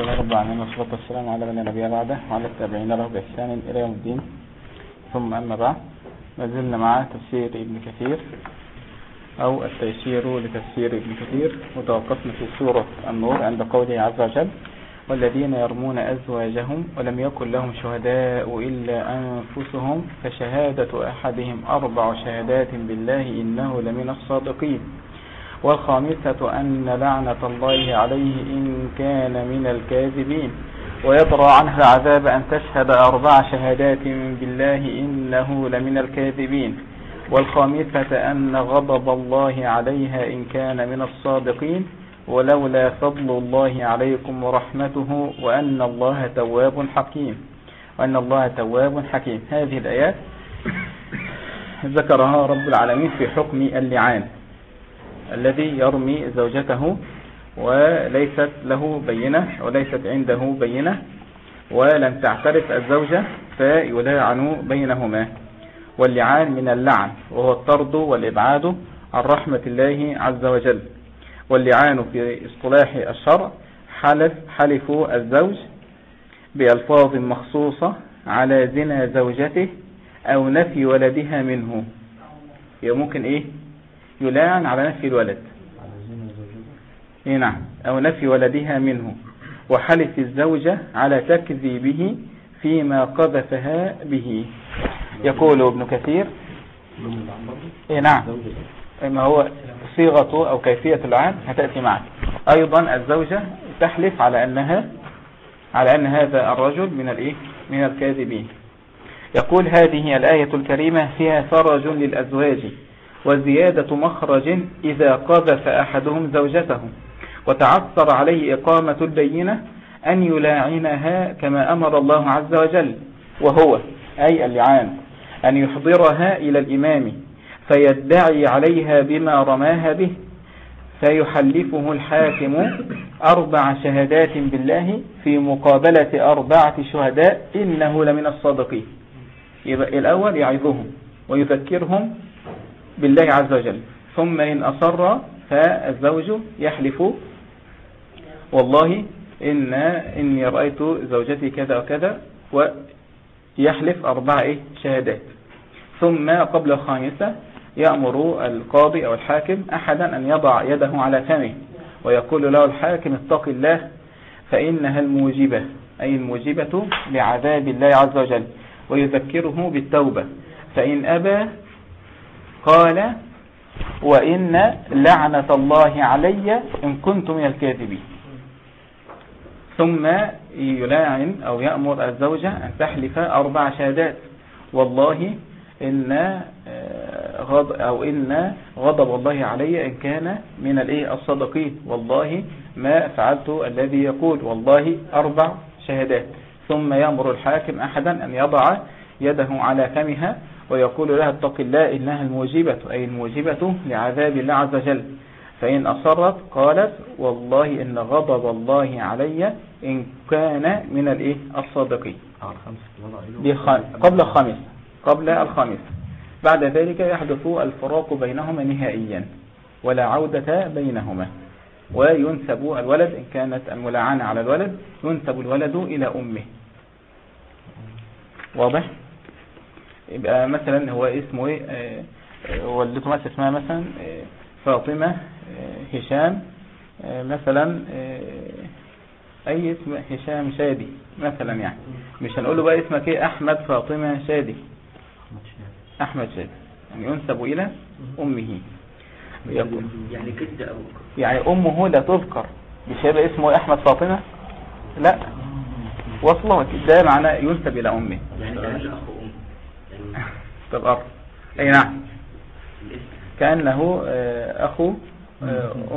لله رب العالمين والصلاة والسلام على من نبي بعده وعلى التابعين له بإحسان إلى يوم الدين. ثم أما بعد ما زلنا مع تفسير ابن كثير أو التيسير لتفسير ابن كثير وتوقفنا في سورة النور عند قوله عز وجل والذين يرمون أزواجهم ولم يكن لهم شهداء إلا أنفسهم فشهادة أحدهم أربع شهادات بالله إنه لمن الصادقين. والخامسة أن لعنة الله عليه إن كان من الكاذبين. ويطرى عنها العذاب أن تشهد أربع شهادات بالله إنه لمن الكاذبين. والخامسة أن غضب الله عليها إن كان من الصادقين. ولولا فضل الله عليكم ورحمته وأن الله تواب حكيم. وأن الله تواب حكيم. هذه الآيات ذكرها رب العالمين في حكم اللعان. الذي يرمي زوجته وليست له بينة وليست عنده بينة ولم تعترف الزوجة فيلاعن بينهما. واللعان من اللعن وهو الطرد والإبعاد عن رحمة الله عز وجل. واللعان في اصطلاح الشرع حلف حلف الزوج بألفاظ مخصوصة على زنا زوجته أو نفي ولدها منه. ممكن إيه؟ يلاعن على نفي الولد. إيه نعم. أو نفي ولدها منه. وحلف الزوجة على تكذيبه فيما قذفها به. يقول ابن كثير. إيه نعم. ما هو صيغة أو كيفية العام هتأتي معك. أيضا الزوجة تحلف على أنها على أن هذا الرجل من الإيه من الكاذبين. يقول هذه الآية الكريمة فيها فرج للأزواج. وزيادة مخرج إذا قذف أحدهم زوجته. وتعثر عليه إقامة البينة أن يلاعنها كما أمر الله عز وجل. وهو أي اللعان أن يحضرها إلى الإمام فيدعي عليها بما رماها به. فيحلفه الحاكم أربع شهادات بالله في مقابلة أربعة شهداء إنه لمن الصادقين. الأول يعظهم ويذكرهم بالله عز وجل. ثم إن أصر فالزوج يحلف. والله إن إني رأيت زوجتي كذا وكذا ويحلف أربع شهادات. ثم قبل الخامسة يأمر القاضي أو الحاكم أحدا أن يضع يده على فمه ويقول له الحاكم اتق الله فإنها الموجبة أي الموجبة لعذاب الله عز وجل ويذكره بالتوبة. فإن أبى قال وإن لعنة الله علي إن كنت من الكاذبين. ثم يلاعن أو يأمر الزوجة أن تحلف أربع شهادات. والله إن غض أو إن غضب الله علي إن كان من الصدقين والله ما فعلت الذي يقول. والله أربع شهادات. ثم يأمر الحاكم أحدا أن يضع يده على فمها ويقول لها اتق الله إنها الموجبة أي الموجبة لعذاب الله عز وجل. فإن أصرت قالت والله إن غضب الله علي إن كان من الإيه؟ الصادقين. قبل الخامس قبل الخامس. بعد ذلك يحدث الفراق بينهما نهائيا ولا عودة بينهما. وينسب الولد إن كانت الملاعنة على الولد ينسب الولد إلى أمه. واضح؟ يبقى مثلا هو اسمه إيه؟ والدته مثلا اسمها مثلا فاطمة هشام مثلا أي اسم هشام شادي مثلا يعني. مش هنقول له بقى اسمك إيه؟ أحمد فاطمة شادي. أحمد شادي. يعني ينسب إلى أمه. يعني جد أو يعني أمه لا تذكر. مش هيبقى اسمه أحمد فاطمة؟ لا. وصله ده معناه ينسب إلى أمه. يعني طب أخ أي نعم. كأنه أخو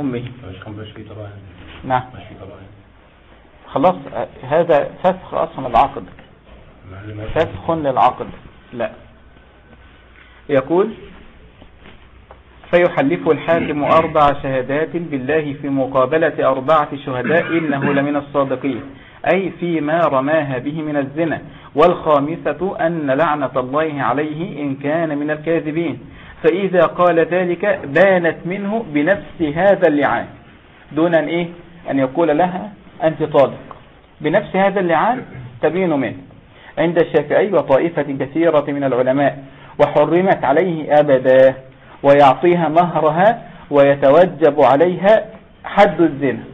أمه كان باش فيه طبعا نعم. خلاص هذا فسخ أصلا العقد. فسخ للعقد. لا. يقول فيحلف الحاكم أربع شهادات بالله في مقابلة أربعة شهداء إنه لمن الصادقين. أي فيما رماها به من الزنا. والخامسة أن لعنة الله عليه إن كان من الكاذبين. فإذا قال ذلك بانت منه بنفس هذا اللعان. دون أن, إيه؟ أن يقول لها أنت طالق بنفس هذا اللعان تبين منه عند الشافعي وطائفة كثيرة من العلماء. وحرمت عليه أبدا. ويعطيها مهرها ويتوجب عليها حد الزنا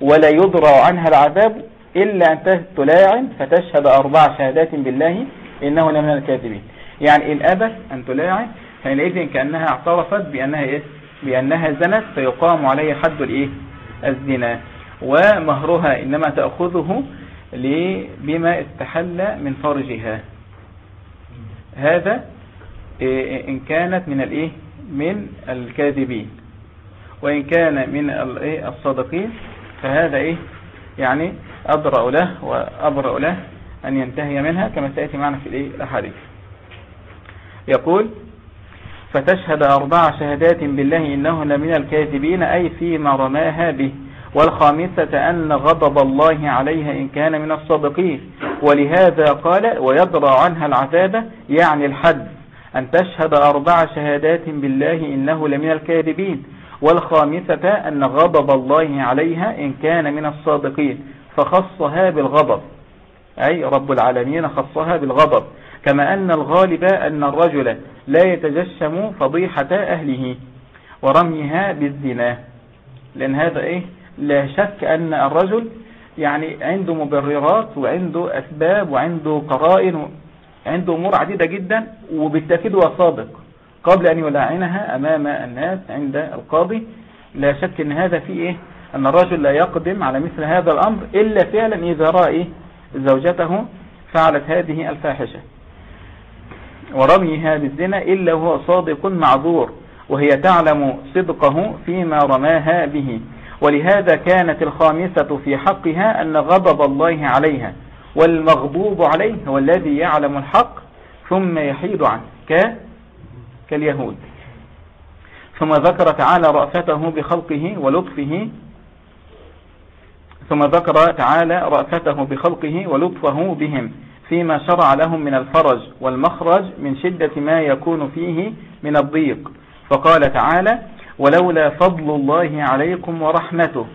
ولا يضرع عنها العذاب إلا أن تلاعن فتشهد أربع شهادات بالله إنه لمن الكاذبين. يعني إن أبت أن تلاعن حينئذ كأنها اعترفت بأنها إيه؟ بأنها زنت فيقام عليها حد الإيه؟ الزنا. ومهرها إنما تأخذه بما استحل من فرجها. هذا إيه، إن كانت من الإيه؟ من الكاذبين. وإن كان من إيه؟ الصادقين فهذا إيه يعني أبرأ له وأبرأ له أن ينتهي منها كما سيأتي معنا في الأحاديث. يقول فتشهد أربع شهادات بالله إنه لمن الكاذبين أي فيما رماها به والخامسة أن غضب الله عليها إن كان من الصادقين. ولهذا قال ويضرع عنها العذاب يعني الحد. أن تشهد أربع شهادات بالله إنه لمن الكاذبين والخامسة أن غضب الله عليها إن كان من الصادقين فخصها بالغضب أي رب العالمين خصها بالغضب كما أن الغالب أن الرجل لا يتجشم فضيحة أهله ورميها بالزنا. لأن هذا إيه؟ لا شك أن الرجل يعني عنده مبررات وعنده أسباب وعنده قرائن عنده أمور عديدة جدا وبالتأكيد هو صادق. قبل أن يلاعنها أمام الناس عند القاضي لا شك أن هذا فيه إيه؟ أن الرجل لا يقدم على مثل هذا الأمر إلا فعلا إذا رأى زوجته فعلت هذه الفاحشة. ورميها بالزنا إلا هو صادق معذور وهي تعلم صدقه فيما رماها به. ولهذا كانت الخامسة في حقها أن غضب الله عليها. والمغضوب عليه هو الذي يعلم الحق ثم يحيد عنه. ك... كاليهود. ثم ذكر تعالى رأفته بخلقه ولطفه. ثم ذكر تعالى رأفته بخلقه ولطفه بهم فيما شرع لهم من الفرج والمخرج من شدة ما يكون فيه من الضيق. فقال تعالى ولولا فضل الله عليكم ورحمته.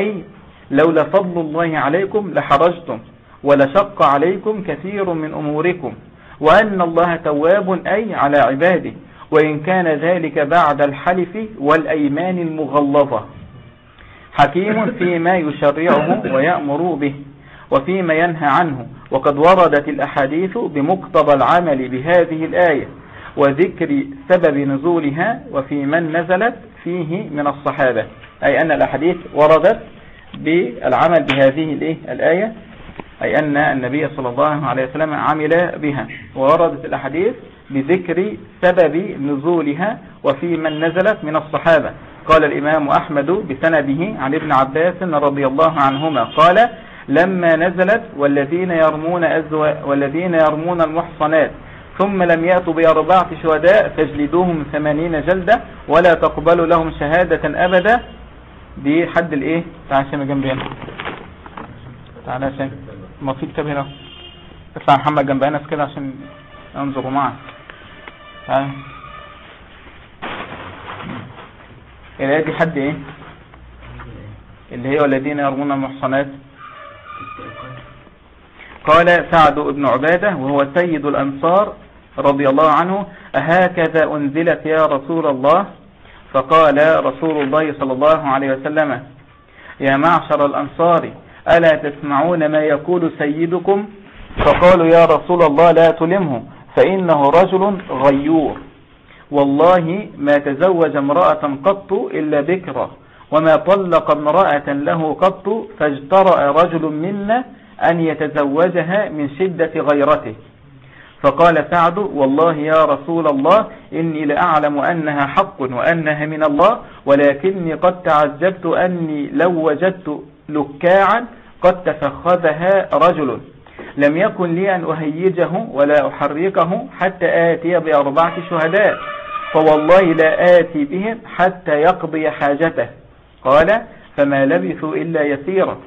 أي لولا فضل الله عليكم لحرجتم. ولشق عليكم كثير من أموركم وأن الله تواب أي على عباده وإن كان ذلك بعد الحلف والأيمان المغلظة. حكيم فيما يشرعه ويأمر به وفيما ينهى عنه. وقد وردت الأحاديث بمقتضى العمل بهذه الآية وذكر سبب نزولها وفي من نزلت فيه من الصحابة. أي أن الأحاديث وردت بالعمل بهذه الآية. أي أن النبي صلى الله عليه وسلم عمل بها. ووردت الأحاديث بذكر سبب نزولها وفي من نزلت من الصحابة. قال الإمام أحمد بسنده عن ابن عباس رضي الله عنهما. قال لما نزلت والذين يرمون أزواء والذين يرمون المحصنات ثم لم يأتوا بأربعة شهداء فاجلدوهم ثمانين جلدة ولا تقبلوا لهم شهادة أبدا. دي حد الإيه؟ تعال شام جنبي تعال شام ما في كتاب هنا. اطلع محمد جنب انس كده عشان انظروا معك تعال. الآية دي حد إيه؟ اللي هي والذين يرمون المحصنات. قال سعد بن عبادة وهو سيد الأنصار رضي الله عنه أهكذا أنزلت يا رسول الله؟ فقال رسول الله صلى الله عليه وسلم يا معشر الأنصار ألا تسمعون ما يقول سيدكم؟ فقالوا يا رسول الله لا تلمه فإنه رجل غيور. والله ما تزوج امرأة قط إلا بكرة وما طلق امرأة له قط فاجترأ رجل منا أن يتزوجها من شدة غيرته. فقال سعد والله يا رسول الله إني لأعلم أنها حق وأنها من الله ولكني قد تعجبت أني لو وجدت لكاعا قد تفخذها رجل. لم يكن لي أن أهيجه ولا أحركه حتى آتي بأربعة شهداء. فوالله لا آتي بهم حتى يقضي حاجته. قال فما لبثوا إلا يسيرا.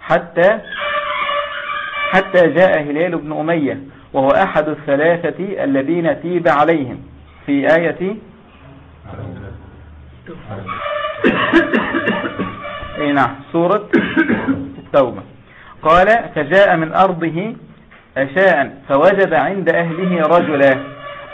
حتى حتى جاء هلال بن أمية وهو أحد الثلاثة الذين تيب عليهم. في آية اي نعم سورة التوبة. قال فجاء من أرضه أشاء فوجد عند أهله رجلا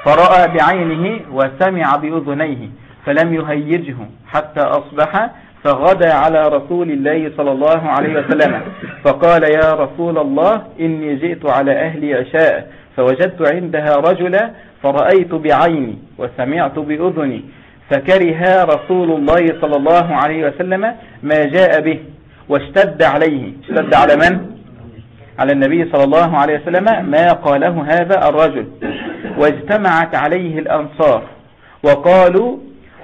فرأى بعينه وسمع بأذنيه فلم يهيجه حتى أصبح فغدا على رسول الله صلى الله عليه وسلم. فقال يا رسول الله إني جئت على أهلي عشاء فوجدت عندها رجلا فرأيت بعيني وسمعت بأذني فكره رسول الله صلى الله عليه وسلم ما جاء به. واشتد عليه. اشتد على من؟ على النبي صلى الله عليه وسلم. ما قاله هذا الرجل. واجتمعت عليه الأنصار. وقالوا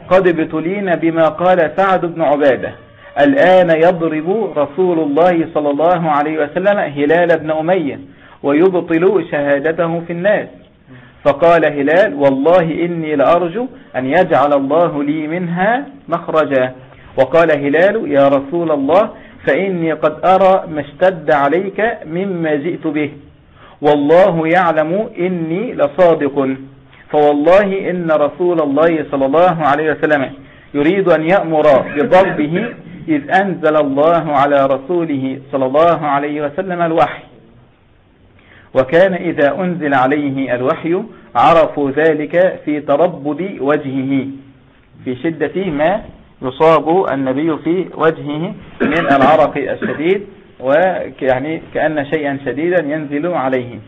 قد ابتلين بما قال سعد بن عبادة. الآن يضرب رسول الله صلى الله عليه وسلم هلال بن أمية ويبطل شهادته في الناس. فقال هلال والله إني لأرجو أن يجعل الله لي منها مخرجا. وقال هلال يا رسول الله فإني قد أرى ما اشتد عليك مما جئت به. والله يعلم إني لصادق. فوالله إن رسول الله صلى الله عليه وسلم يريد أن يأمر بضربه إذ أنزل الله على رسوله صلى الله عليه وسلم الوحي. وكان إذا أنزل عليه الوحي عرفوا ذلك في تربد وجهه في شدة ما يصاب النبي في وجهه من العرق الشديد ويعني كأن شيئا شديدا ينزل عليه.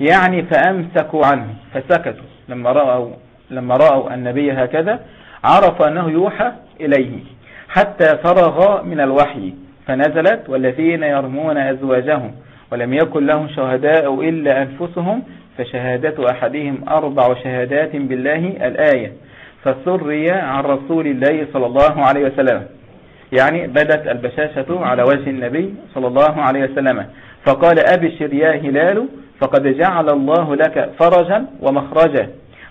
يعني فأمسكوا عنه فسكتوا لما رأوا, لما رأوا النبي هكذا عرف أنه يوحى إليه حتى فرغ من الوحي فنزلت والذين يرمون أزواجهم ولم يكن لهم شهداء إلا أنفسهم فشهادة أحدهم أربع شهادات بالله الآية. فسري عن رسول الله صلى الله عليه وسلم. يعني بدت البشاشة على وجه النبي صلى الله عليه وسلم. فقال أبشر يا هلال فقد جعل الله لك فرجا ومخرجا.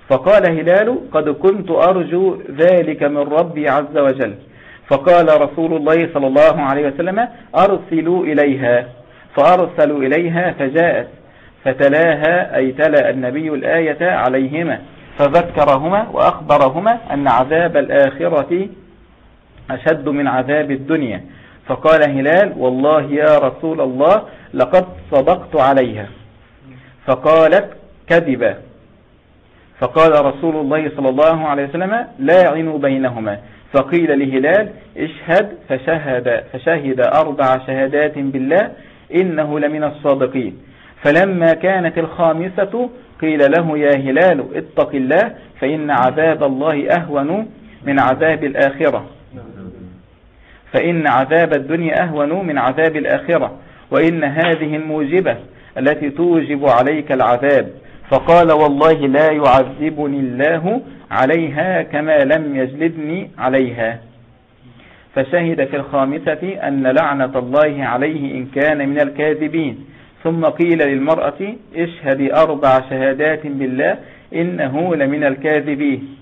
فقال هلال قد كنت أرجو ذلك من ربي عز وجل. فقال رسول الله صلى الله عليه وسلم أرسلوا إليها. فأرسلوا إليها فجاءت فتلاها أي تلا النبي الآية عليهما. فذكرهما وأخبرهما أن عذاب الآخرة أشد من عذاب الدنيا. فقال هلال والله يا رسول الله لقد صدقت عليها. فقالت كذبا. فقال رسول الله صلى الله عليه وسلم لاعنوا بينهما. فقيل لهلال اشهد فشهد, فشهد أربع شهادات بالله إنه لمن الصادقين. فلما كانت الخامسة قيل له يا هلال اتق الله فإن عذاب الله أهون من عذاب الآخرة. فإن عذاب الدنيا أهون من عذاب الآخرة. وإن هذه الموجبة التي توجب عليك العذاب فقال والله لا يعذبني الله عليها كما لم يجلدني عليها. فشهد في الخامسة أن لعنة الله عليه إن كان من الكاذبين. ثم قيل للمرأة اشهد أربع شهادات بالله إنه لمن الكاذبين.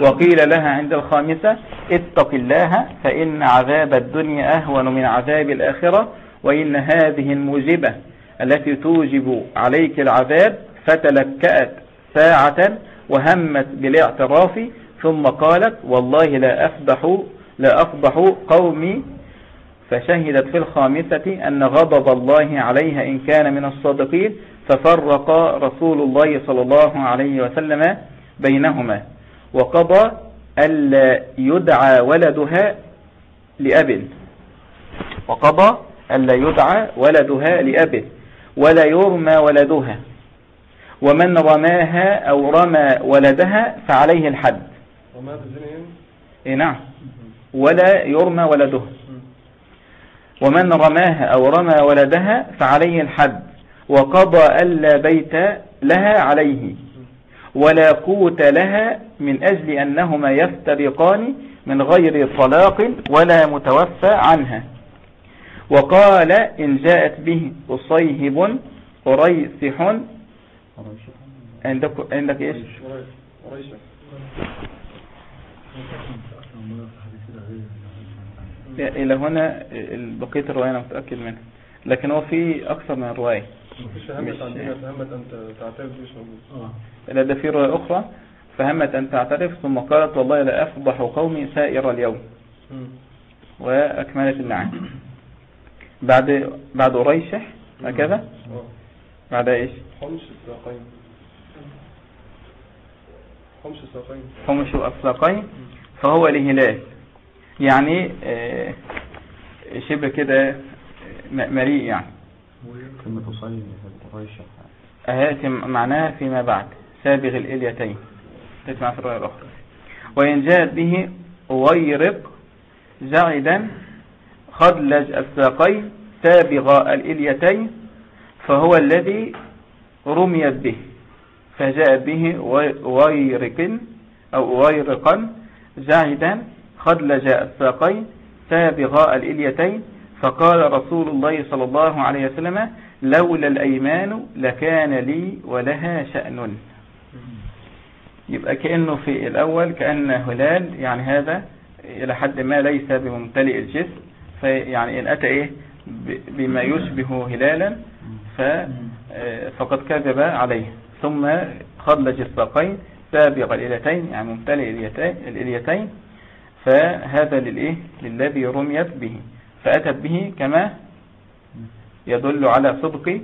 وقيل لها عند الخامسة اتق الله فإن عذاب الدنيا أهون من عذاب الآخرة وإن هذه الموجبة التي توجب عليك العذاب فتلكأت ساعة وهمت بالاعتراف ثم قالت والله لا أفضح, لا أفضح قومي فشهدت في الخامسة أن غضب الله عليها إن كان من الصادقين ففرق رسول الله صلى الله عليه وسلم بينهما وقضى ألا يدعى ولدها لأب. وقضى ألا يدعى ولدها لأب ولا يرمى ولدها ومن رماها أو رمى ولدها فعليه الحد. إيه نعم. ولا يرمى ولدها ومن رماها أو رمى ولدها فعليه الحد وقضى ألا بيت لها عليه ولا قوت لها من أجل أنهما يفترقان من غير طلاق ولا متوفى عنها. وقال إن جاءت به أصيهب قريسح عندك, عندك إيش؟ إلى هنا بقية الرواية أنا متأكد منها. لكن هو في أكثر من رواية. فهمت عندنا فهمت أن تعترف مش موجود. لا ده في رواية أخرى. فهمت أن تعترف ثم قالت والله لا أفضح قومي سائر اليوم. وأكملت النعم. بعد بعد قريشح هكذا؟ آه. بعد إيش؟ خمس ساقين خمس ساقين خمس أفلاقين فهو الهلال يعني آه، شبه كده م- مليء يعني. كلمة صيد قريش. أهاتي معناها فيما بعد سابغ الإليتين. تسمع في الرواية الأخرى. وإن جاءت به ويرق زعدا خدلج الساقين سابغ الإليتين فهو الذي رميت به. فجاء به ويرق أو ويرقا زعدا خدلج الساقين سابغ الإليتين فقال رسول الله صلى الله عليه وسلم لولا الأيمان لكان لي ولها شأن. يبقى كأنه في الأول كأن هلال يعني هذا إلى حد ما ليس بممتلئ الجسم فيعني إن أتى إيه؟ بما يشبه هلالا فقد كذب عليه. ثم خلج الساقين سابق الإليتين يعني ممتلئ الإليتين فهذا للإيه؟ للذي رميت به. فأتت به كما يدل على صدق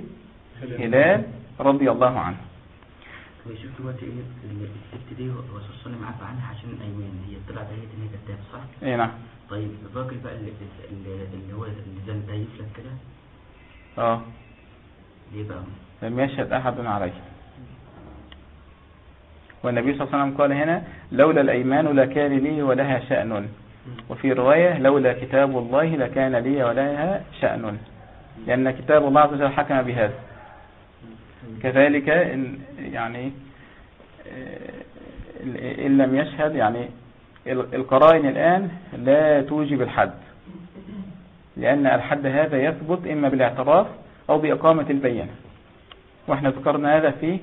هلال رضي الله عنه. ويشوف دلوقتي إيه؟ ال- الست دي الرسول صلى الله عليه عنها عشان الايمان هي طلعت هي ان هي كداب صح؟ اي نعم. طيب الراجل بقى اللي, اللي, هو اللي زي ده يفلت كده. آه. ليه بقى؟ لم يشهد أحد عليه. والنبي صلى الله عليه وسلم قال هنا لولا الأيمان لكان لي ولها شأن. وفي رواية لولا كتاب الله لكان لي ولها شأن. لأن كتاب الله عز وجل حكم بهذا. كذلك إن يعني آه، إن لم يشهد يعني ال- القرائن الآن لا توجب الحد. لأن الحد هذا يثبت إما بالاعتراف أو بإقامة البينة وإحنا ذكرنا هذا في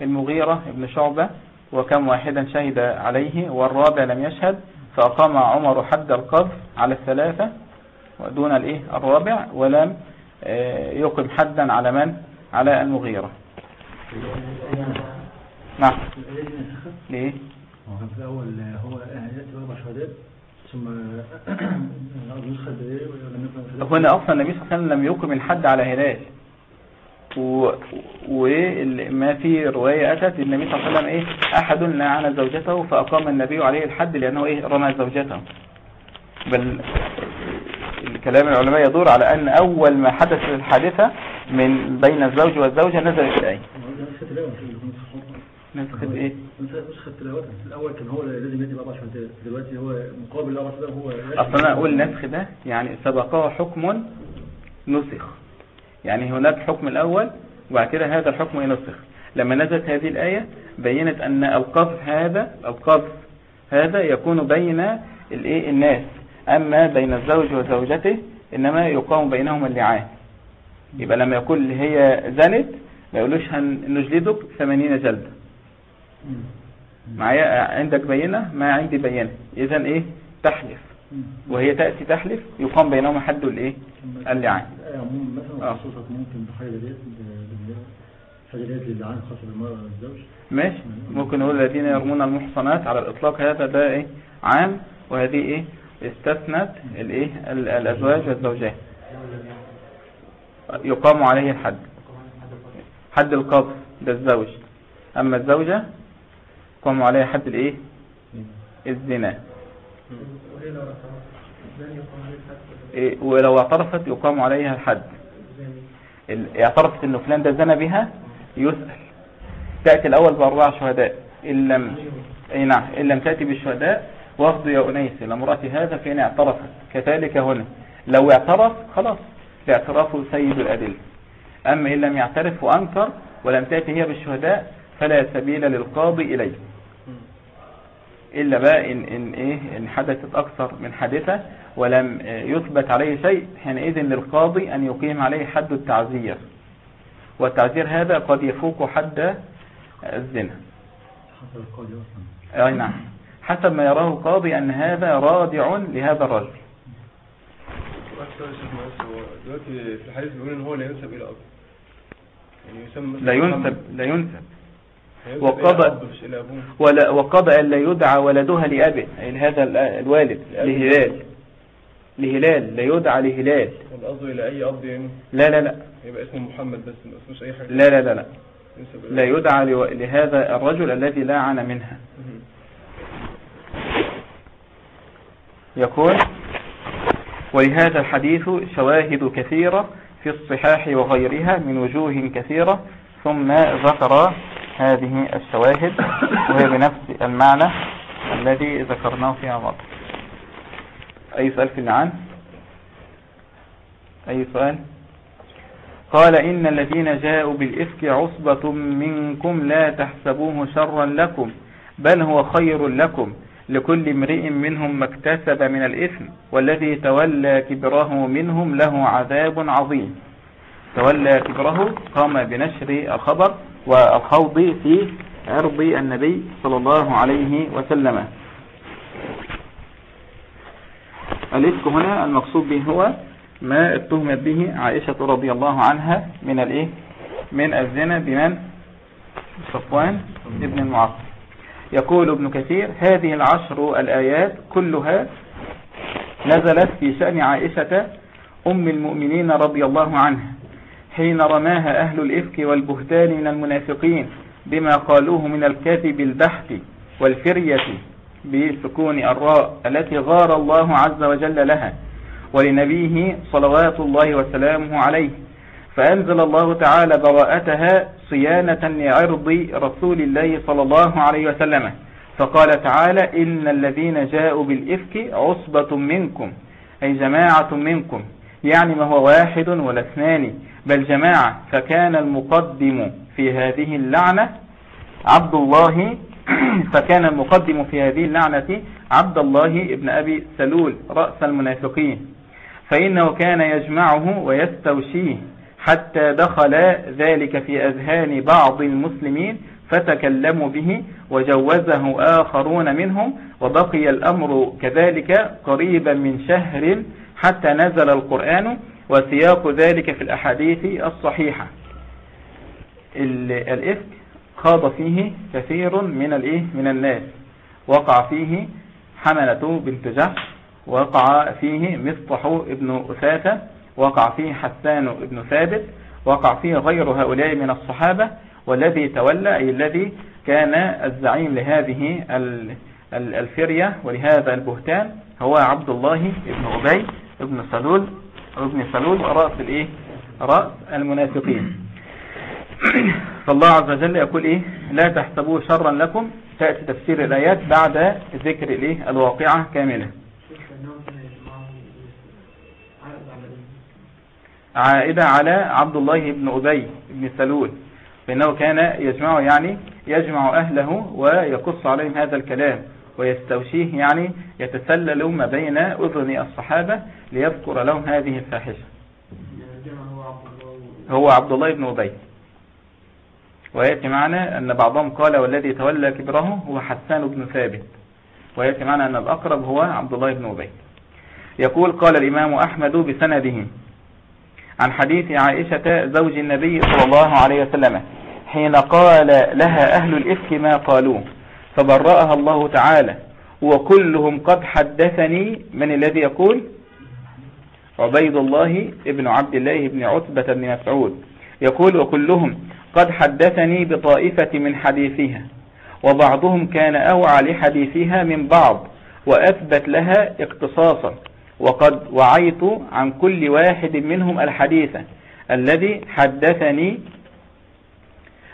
المغيرة ابن شعبة وكم واحدا شهد عليه والرابع لم يشهد فأقام عمر حد القذف على الثلاثة ودون الإيه؟ الرابع ولم آه، يقم حدا على من؟ على المغيرة. نعم. ليه؟ في الأول هو بأربع شهادات ثم هنا أصلا النبي صلى الله عليه وسلم لم يقم الحد على هلال. وما في رواية أتت النبي صلى الله عليه وسلم إيه أحد لعن زوجته فأقام النبي عليه الحد لأنه إيه رمى زوجته. بل الكلام العلماء يدور على أن أول ما حدث الحادثة من بين الزوج والزوجة نزلت الآية نسخة الخطبة نسخة في الأول كان هو لازم يأتي بأربع شهادات دلوقتي هو مقابل الأربع هو أصلا أقول نسخ ده يعني سبقه حكم نسخ. يعني هناك حكم الأول وبعد كده هذا الحكم ينسخ. لما نزلت هذه الآية بينت أن القذف هذا القذف هذا يكون بين الإيه؟ الناس. أما بين الزوج وزوجته إنما يقام بينهما اللعان. يبقى لما يقول هي زنت ما يقولوش هنجلدك ثمانين جلدة. معايا؟ عندك بينة؟ ما عندي بينة. إذا إيه؟ تحلف. وهي تأتي تحلف يقام بينهما حد الإيه؟ اللعان. عموما مثلا آه. ممكن بحاجات حاجات خاصة بالمرأة والزوج. ماشي. ممكن نقول الذين يرمون المحصنات على الإطلاق هذا ده إيه؟ عام وهذه إيه؟ استثنت الإيه؟ ال- الأزواج والزوجات. يقام عليه الحد. حد القذف ده الزوج. أما الزوجة يقام عليها حد الإيه؟ الزنا. إيه، ولو اعترفت يقام عليها الحد. ال- اعترفت إنه فلان ده زنى بها يسأل. تأتي الأول بأربع شهداء. إن لم أي نعم إن لم تأتي بالشهداء واخذوا يا أنيس لامرأة هذا فإن اعترفت. كذلك هنا. لو اعترف خلاص. الاعتراف سيد الأدلة. أما إن لم يعترف وأنكر ولم تأتي هي بالشهداء فلا سبيل للقاضي إليه. إلا بقى إن, إن, إيه إن حدثت أكثر من حادثة ولم يثبت عليه شيء حينئذ للقاضي أن يقيم عليه حد التعزير والتعزير هذا قد يفوق حد الزنا. حصل القاضي أصلا. أي نعم. حسب ما يراه القاضي أن هذا رادع لهذا الرجل. دلوقتي في الحديث بيقول إن هو لا ينسب أب. يعني لا ينسب. لا ينسب. وقضى- ولا وقضى أن لا يدعى ولدها لأبه أي هذا ال- الوالد لهلال. لهلال لا يدعى لهلال. والقصد إلى أي قصد يعني؟ لا لا لا. يبقى اسمه محمد بس ما اسموش أي حاجة. لا لا لا, لا. لا يدعى لهذا الرجل الذي لعن منها. يقول ولهذا الحديث شواهد كثيرة في الصحاح وغيرها من وجوه كثيرة ثم ذكر هذه الشواهد وهي بنفس المعنى الذي ذكرناه في عمر. أي سؤال في اللعان أي سؤال؟ قال إن الذين جاءوا بالإفك عصبة منكم لا تحسبوه شرا لكم بل هو خير لكم. لكل امرئ منهم ما اكتسب من الإثم والذي تولى كبره منهم له عذاب عظيم. تولى كبره قام بنشر الخبر والخوض في عرض النبي صلى الله عليه وسلم. الإفك هنا المقصود به هو ما اتهمت به عائشة رضي الله عنها من الإيه؟ من الزنا بمن؟ صفوان ابن المعطل يقول ابن كثير هذه العشر الآيات كلها نزلت في شأن عائشة أم المؤمنين رضي الله عنها حين رماها أهل الإفك والبهتان من المنافقين بما قالوه من الكذب البحث والفرية. بسكون الراء التي غار الله عز وجل لها ولنبيه صلوات الله وسلامه عليه. فأنزل الله تعالى براءتها صيانة لعرض رسول الله صلى الله عليه وسلم. فقال تعالى إن الذين جاءوا بالإفك عصبة منكم أي جماعة منكم يعني ما هو واحد ولا اثنان بل جماعة فكان المقدم في هذه اللعنة عبد الله فكان المقدم في هذه اللعنة عبد الله ابن أبي سلول رأس المنافقين. فإنه كان يجمعه ويستوشيه حتى دخل ذلك في أذهان بعض المسلمين فتكلموا به وجوزه آخرون منهم وبقي الأمر كذلك قريبا من شهر حتى نزل القرآن وسياق ذلك في الأحاديث الصحيحة. الإفك خاض فيه كثير من الإيه؟ من الناس. وقع فيه حملة بنت جحش وقع فيه مصطح ابن أساسة وقع فيه حسان ابن ثابت وقع فيه غير هؤلاء من الصحابة والذي تولى أي الذي كان الزعيم لهذه الفرية ولهذا البهتان هو عبد الله ابن أبي ابن سلول ابن سلول رأس الإيه؟ رأس المنافقين. فالله عز وجل يقول إيه؟ لا تحسبوه شرا لكم. تأتي تفسير الآيات بعد ذكر الايه الواقعة كاملة. عائدة على عبد الله بن أبي بن سلول. فإنه كان يجمع يعني يجمع أهله ويقص عليهم هذا الكلام ويستوشيه يعني يتسلل ما بين أذن الصحابة ليذكر لهم هذه الفاحشة. هو عبد الله بن أبي. ويأتي معنا أن بعضهم قال والذي تولى كبره هو حسان بن ثابت. ويأتي معنا أن الأقرب هو عبد الله بن أبي. يقول قال الإمام أحمد بسنده عن حديث عائشة زوج النبي صلى الله عليه وسلم حين قال لها أهل الإفك ما قالوه فبرأها الله تعالى وكلهم قد حدثني من الذي يقول عبيد الله ابن عبد الله بن عتبة بن مسعود. يقول وكلهم قد حدثني بطائفة من حديثها وبعضهم كان أوعى لحديثها من بعض وأثبت لها اقتصاصا وقد وعيت عن كل واحد منهم الحديث الذي حدثني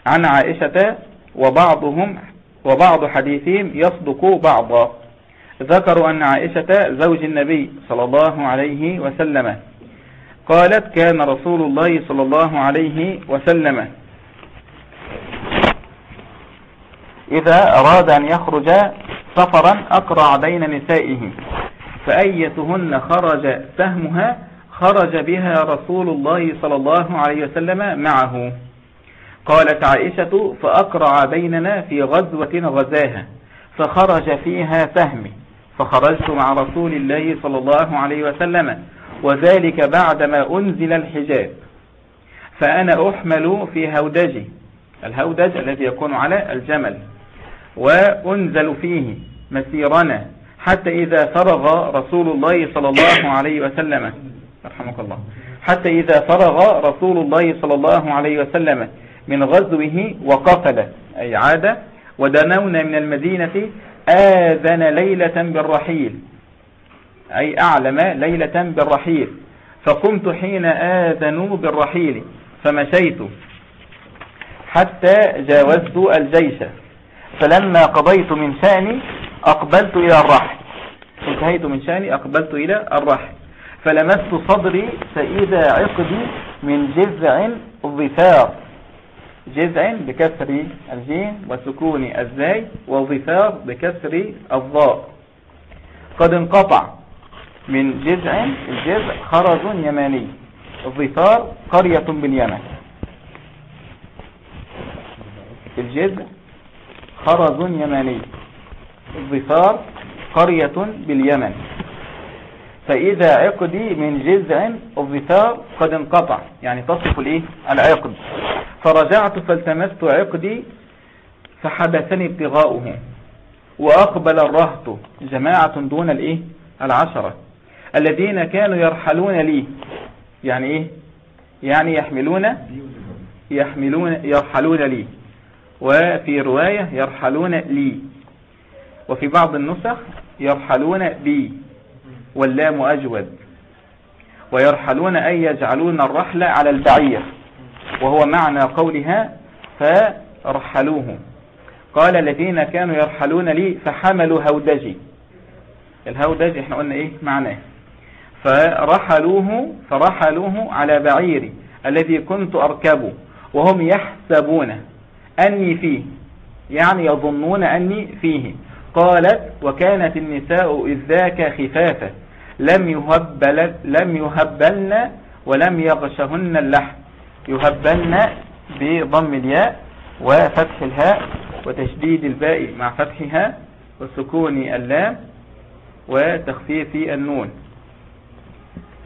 عن عائشة وبعضهم وبعض حديثهم يصدق بعضا. ذكروا أن عائشة زوج النبي صلى الله عليه وسلم قالت كان رسول الله صلى الله عليه وسلم إذا أراد أن يخرج سفرا أقرع بين نسائه. فأيتهن خرج سهمها خرج بها رسول الله صلى الله عليه وسلم معه. قالت عائشة فأقرع بيننا في غزوة غزاها فخرج فيها سهمي. فخرجت مع رسول الله صلى الله عليه وسلم وذلك بعدما أنزل الحجاب. فأنا أحمل في هودجي. الهودج الذي يكون على الجمل. وأنزل فيه مسيرنا حتى إذا فرغ رسول الله صلى الله عليه وسلم. رحمك الله. حتى إذا فرغ رسول الله صلى الله عليه وسلم من غزوه وقفل أي عاد ودنونا من المدينة آذن ليلة بالرحيل أي أعلم ليلة بالرحيل. فقمت حين آذنوا بالرحيل فمشيت حتى جاوزت الجيش. فلما قضيت من شأني أقبلت إلى الرحل انتهيت من شأني أقبلت إلى الرحل فلمست صدري فإذا عقدي من جذع الظفار. جذع بكسر الجيم وسكون الزاي وظفار بكسر الضاء. قد انقطع من جذع الجذع خرز يماني. الظفار قرية باليمن. الجذع خرز يماني الظفار قرية باليمن. فإذا عقدي من جذع الظفار قد انقطع. يعني تصف الإيه؟ العقد. فرجعت فالتمست عقدي فحدثني ابتغاؤه. وأقبل الرهط جماعة دون الإيه؟ العشرة. الذين كانوا يرحلون لي. يعني إيه؟ يعني يحملون يحملون يرحلون لي. وفي رواية يرحلون لي. وفي بعض النسخ يرحلون بي. واللام أجود. ويرحلون أي يجعلون الرحلة على البعير. وهو معنى قولها فرحلوه قال الذين كانوا يرحلون لي فحملوا هودجي. الهودج إحنا قلنا إيه؟ معناه. فرحلوه فرحلوه على بعيري. الذي كنت أركبه. وهم يحسبون أني فيه. يعني يظنون أني فيه. قالت وكانت النساء إذ ذاك خفافة. لم يهبل لم يهبلن ولم يغشهن اللحم. يهبلن بضم الياء وفتح الهاء وتشديد الباء مع فتحها وسكون اللام وتخفيف النون.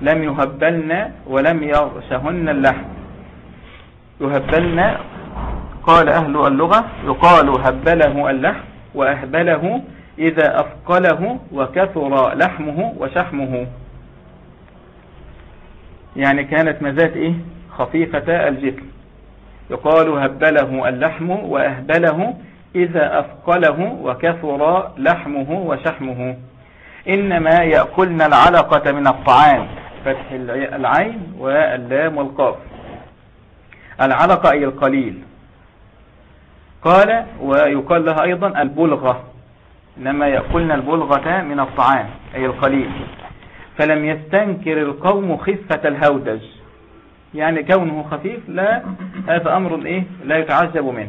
لم يهبلن ولم يغشهن اللحم. يهبلن قال أهل اللغة يقال هبله اللحم وأهبله إذا أثقله وكثر لحمه وشحمه. يعني كانت مزات إيه؟ خفيفة الجسم. يقال هبله اللحم وأهبله إذا أثقله وكثر لحمه وشحمه. إنما يأكلن العلقة من الطعام فتح العين واللام والقاف. العلقة أي القليل. قال ويقال لها أيضا البلغة. إنما يأكلن البلغة من الطعام أي القليل. فلم يستنكر القوم خفة الهودج. يعني كونه خفيف لا هذا أمر إيه؟ لا يتعجب منه.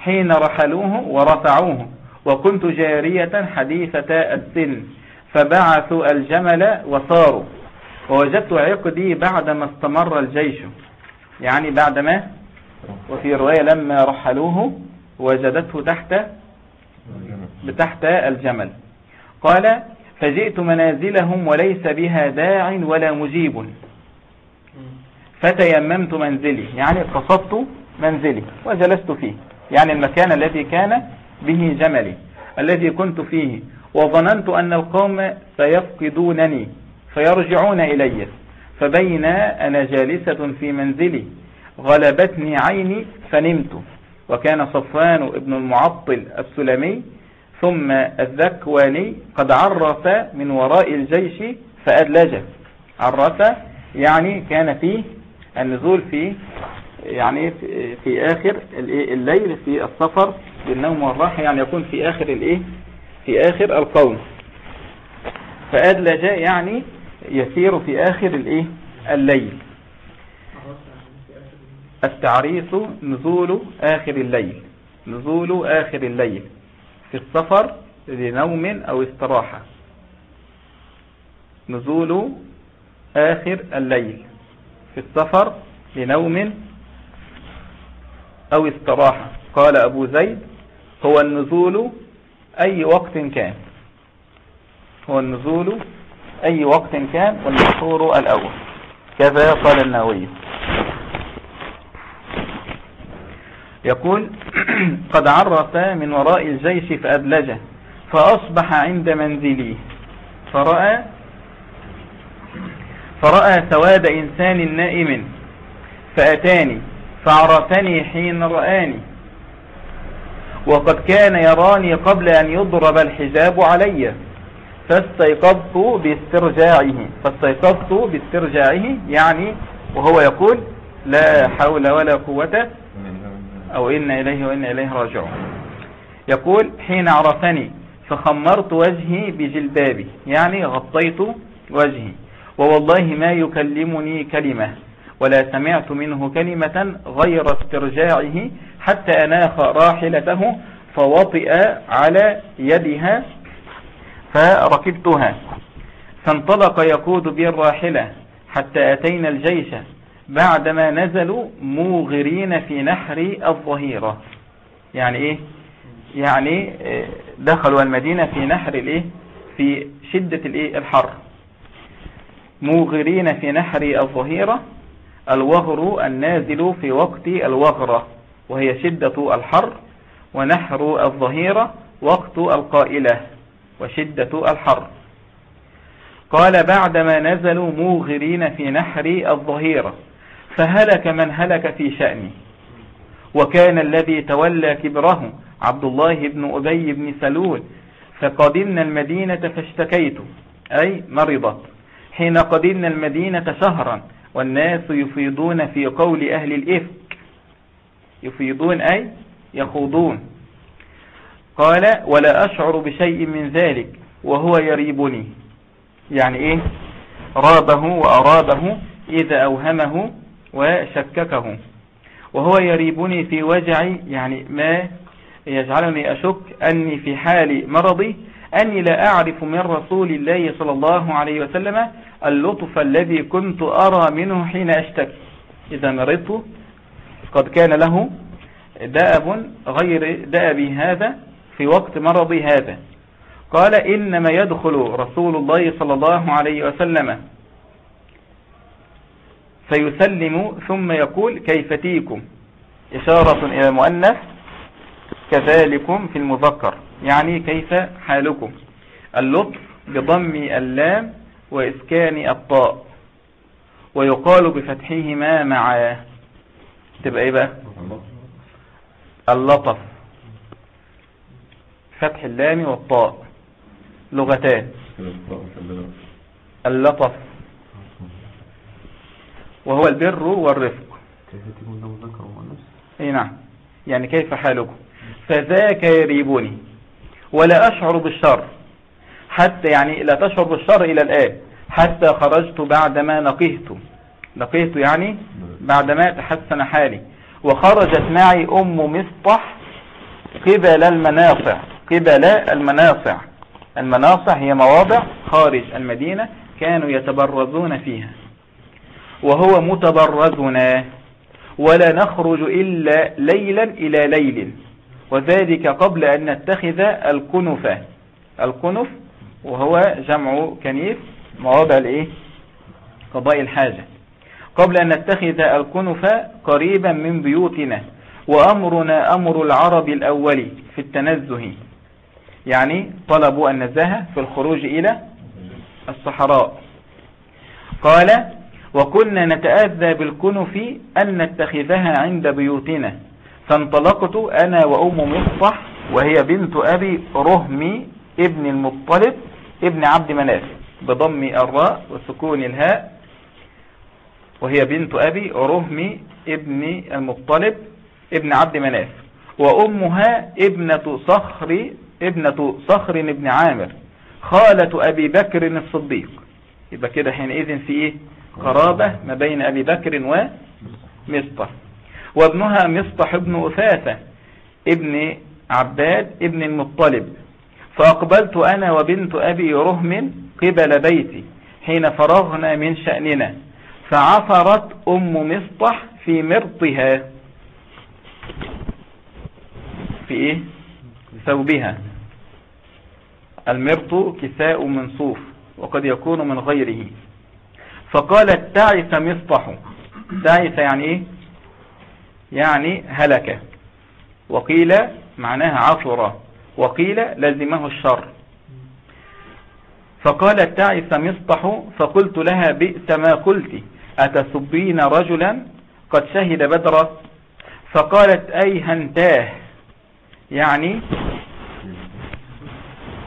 حين رحلوه ورفعوه وكنت جارية حديثة السن فبعثوا الجمل وصاروا. ووجدت عقدي بعدما استمر الجيش. يعني بعدما وفي رواية لما رحلوه وجدته تحت بتحت الجمل. قال فجئت منازلهم وليس بها داع ولا مجيب. فتيممت منزلي يعني قصدت منزلي وجلست فيه يعني المكان الذي كان به جملي الذي كنت فيه وظننت أن القوم سيفقدونني فيرجعون إلي. فبين أنا جالسة في منزلي غلبتني عيني فنمت. وكان صفوان ابن المعطل السلمي ثم الذكواني قد عرف من وراء الجيش فأدلج عرف يعني كان فيه النزول في يعني في آخر الليل في السفر بالنوم والراحة يعني يكون في آخر الإيه؟ في آخر القوم. فأدلج يعني يسير في آخر الإيه؟ الليل. التعريس نزول آخر الليل. نزول آخر الليل. في السفر لنوم أو استراحة. نزول آخر الليل. في السفر لنوم أو استراحة. قال أبو زيد هو النزول أي وقت كان. هو النزول أي وقت كان والمشهور الأول. كذا قال النووي. يقول قد عرف من وراء الجيش فأدلجه فأصبح عند منزلي فرأى فرأى سواد إنسان نائم فأتاني فعرفني حين رآني. وقد كان يراني قبل أن يضرب الحجاب علي فاستيقظت باسترجاعه فاستيقظت باسترجاعه يعني وهو يقول لا حول ولا قوة أو إن إليه وإن إليه راجعون. يقول حين عرفني فخمرت وجهي بجلبابي يعني غطيت وجهي. ووالله ما يكلمني كلمة ولا سمعت منه كلمة غير استرجاعه حتى أناخ راحلته فوطئ على يدها فركبتها. فانطلق يقود بي الراحلة حتى أتينا الجيش. بعدما نزلوا موغرين في نحر الظهيرة. يعني إيه؟ يعني آه، دخلوا المدينة في نحر الإيه؟ في شدة الإيه؟ الحر. موغرين في نحر الظهيرة الوغر النازل في وقت الوغرة وهي شدة الحر ونحر الظهيرة وقت القائلة وشدة الحر. قال بعدما نزلوا موغرين في نحر الظهيرة. فهلك من هلك في شأني وكان الذي تولى كبره عبد الله بن أبي بن سلول فقدمنا المدينة فاشتكيت أي مرضت. حين قدمنا المدينة شهرا والناس يفيضون في قول أهل الإفك. يفيضون أي يخوضون. قال ولا أشعر بشيء من ذلك وهو يريبني. يعني إيه؟ رابه وأرابه إذا أوهمه وشككه. وهو يريبني في وجعي يعني ما يجعلني أشك أني في حال مرضي أني لا أعرف من رسول الله صلى الله عليه وسلم اللطف الذي كنت أرى منه حين أشتكي. إذا مرضت قد كان له دأب غير دأبي هذا في وقت مرضي هذا. قال إنما يدخل رسول الله صلى الله عليه وسلم فيسلم ثم يقول كيف تيكم؟ إشارة إلى المؤنث كذلكم في المذكر يعني كيف حالكم؟ اللطف بضم اللام وإسكان الطاء ويقال بفتحهما مع تبقى إيه بقى؟ اللطف فتح اللام والطاء لغتان. اللطف. وهو البر والرفق. اي نعم. يعني كيف حالكم؟ فذاك يريبني ولا أشعر بالشر. حتى يعني لا تشعر بالشر إلى الآن. حتى خرجت بعدما نقهت. نقهت يعني بعدما تحسن حالي. وخرجت معي أم مصطح قبل المناصع قبل المناصع المناصع هي مواضع خارج المدينة كانوا يتبرزون فيها. وهو متبرزنا ولا نخرج إلا ليلا إلى ليل. وذلك قبل أن نتخذ الكنف. الكنف وهو جمع كنيف. مواضع الإيه؟ قضاء الحاجة. قبل أن نتخذ الكنف قريبا من بيوتنا. وأمرنا أمر العرب الأول في التنزه. يعني طلبوا النزاهة في الخروج إلى الصحراء. قال وكنا نتأذى بالكنف أن نتخذها عند بيوتنا. فانطلقت أنا وأم مصطح وهي بنت أبي رهمي ابن المطلب ابن عبد مناف بضم الراء وسكون الهاء. وهي بنت أبي رهمي ابن المطلب ابن عبد مناف. وأمها ابنة صخر ابنة صخر ابن عامر خالة أبي بكر الصديق. يبقى كده حينئذ في إيه؟ قرابة ما بين أبي بكر ومصطح وابنها مصطح ابن أثاثة ابن عباد ابن المطلب. فأقبلت أنا وبنت أبي رهم قبل بيتي حين فرغنا من شأننا فعثرت أم مصطح في مرطها في إيه؟ ثوبها. المرط كساء من صوف وقد يكون من غيره. فقالت تعس مصطح تعس يعني إيه؟ يعني هلك. وقيل معناها عثر. وقيل لزمه الشر. فقالت تعس مصطح فقلت لها بئس ما قلت. أتسبين رجلا قد شهد بدرا؟ فقالت أي هنتاه يعني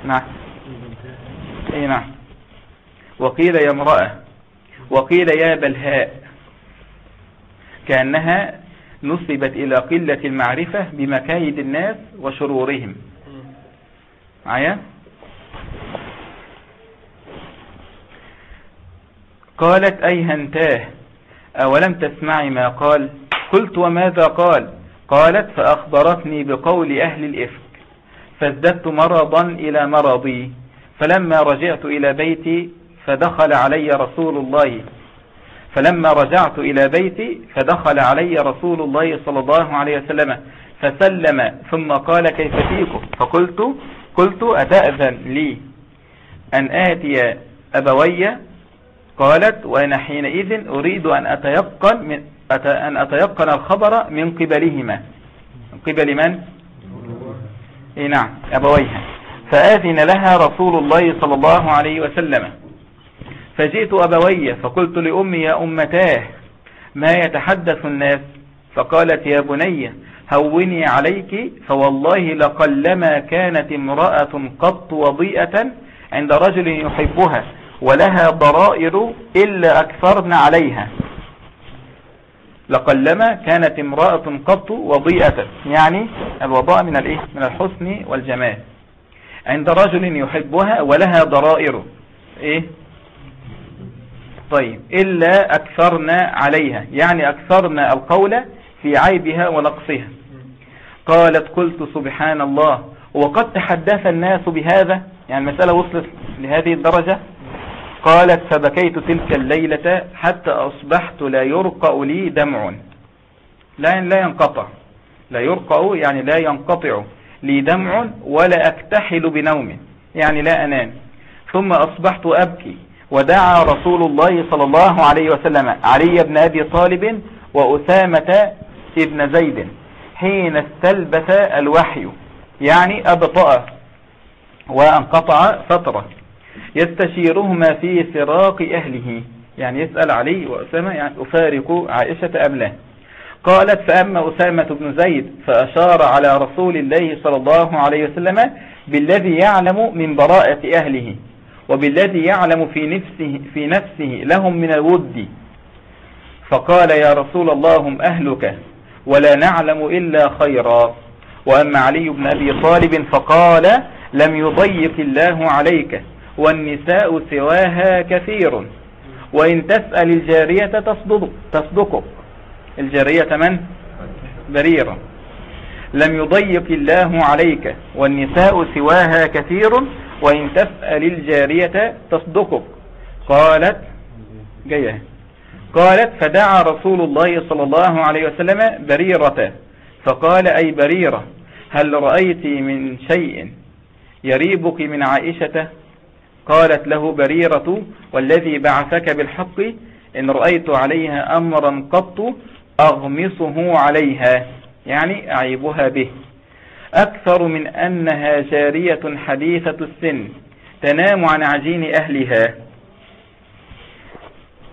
نعم. اي نعم. وقيل يا امرأة وقيل يا بلهاء كأنها نصبت إلى قلة المعرفة بمكايد الناس وشرورهم. معايا؟ قالت أي هنتاه أولم تسمعي ما قال؟ قلت وماذا قال؟ قالت فأخبرتني بقول أهل الإفك فازددت مرضا إلى مرضي فلما رجعت إلى بيتي فدخل علي رسول الله. فلما رجعت إلى بيتي فدخل علي رسول الله صلى الله عليه وسلم فسلم ثم قال كيف فيكم؟ فقلت قلت أتأذن لي أن آتي أبوي؟ قالت وأنا حينئذ أريد أن أتيقن, من أن أتيقن الخبر من قبلهما. من قبل من؟ إيه نعم أبويها. فآذن لها رسول الله صلى الله عليه وسلم. فجئت أبوي فقلت لأمي يا أمتاه ما يتحدث الناس؟ فقالت يا بني هوني عليك فوالله لقلما كانت امرأة قط وضيئة عند رجل يحبها ولها ضرائر إلا أكثرن عليها. لقلما كانت امرأة قط وضيئة يعني الوضاء من الإيه؟ من الحسن والجمال عند رجل يحبها ولها ضرائر. إيه؟ طيب إلا أكثرنا عليها يعني أكثرنا القول في عيبها ونقصها. قالت قلت سبحان الله وقد تحدث الناس بهذا يعني المسألة وصلت لهذه الدرجة؟ قالت فبكيت تلك الليلة حتى أصبحت لا يرقأ لي دمع. لا لا ينقطع. لا يرقأ يعني لا ينقطع لي دمع ولا أكتحل بنوم يعني لا أنام. ثم أصبحت أبكي. ودعا رسول الله صلى الله عليه وسلم علي بن أبي طالب وأسامة ابن زيد حين استلبث الوحي يعني أبطأ وأنقطع فترة يستشيرهما في فراق أهله يعني يسأل علي وأسامة يعني أفارق عائشة أم لا. قالت فأما أسامة بن زيد فأشار على رسول الله صلى الله عليه وسلم بالذي يعلم من براءة أهله. وبالذي يعلم في نفسه, في نفسه لهم من الود. فقال يا رسول الله هم أهلك ولا نعلم إلا خيرا. وأما علي بن أبي طالب فقال لم يضيق الله عليك والنساء سواها كثير. وإن تسأل الجارية تصدق تصدقك. الجارية من؟ بريرة لم يضيق الله عليك والنساء سواها كثير. وإن تسأل الجارية تصدقك. قالت جاية. قالت فدعا رسول الله صلى الله عليه وسلم بريرة. فقال أي بريرة هل رأيت من شيء يريبك من عائشة؟ قالت له بريرة والذي بعثك بالحق إن رأيت عليها أمرا قط أغمصه عليها يعني أعيبها به. أكثر من أنها جارية حديثة السن. تنام عن عجين أهلها.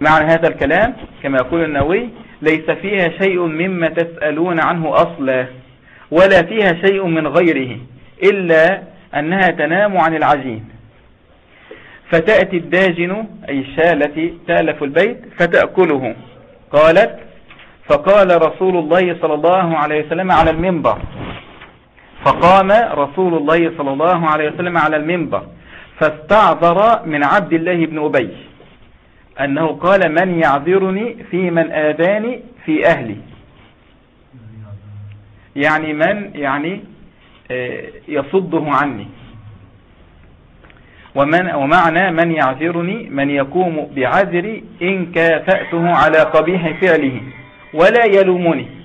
معنى هذا الكلام كما يقول النووي ليس فيها شيء مما تسألون عنه أصلا ولا فيها شيء من غيره إلا أنها تنام عن العجين. فتأتي الداجن أي الشاة التي تألف البيت فتأكله. قالت فقال رسول الله صلى الله عليه وسلم على المنبر. فقام رسول الله صلى الله عليه وسلم على المنبر فاستعذر من عبد الله بن أبي أنه قال من يعذرني في من آذاني في أهلي. يعني من؟ يعني آه، يصده عني. ومن ومعنى من يعذرني من يقوم بعذري إن كافأته على قبيح فعله ولا يلومني.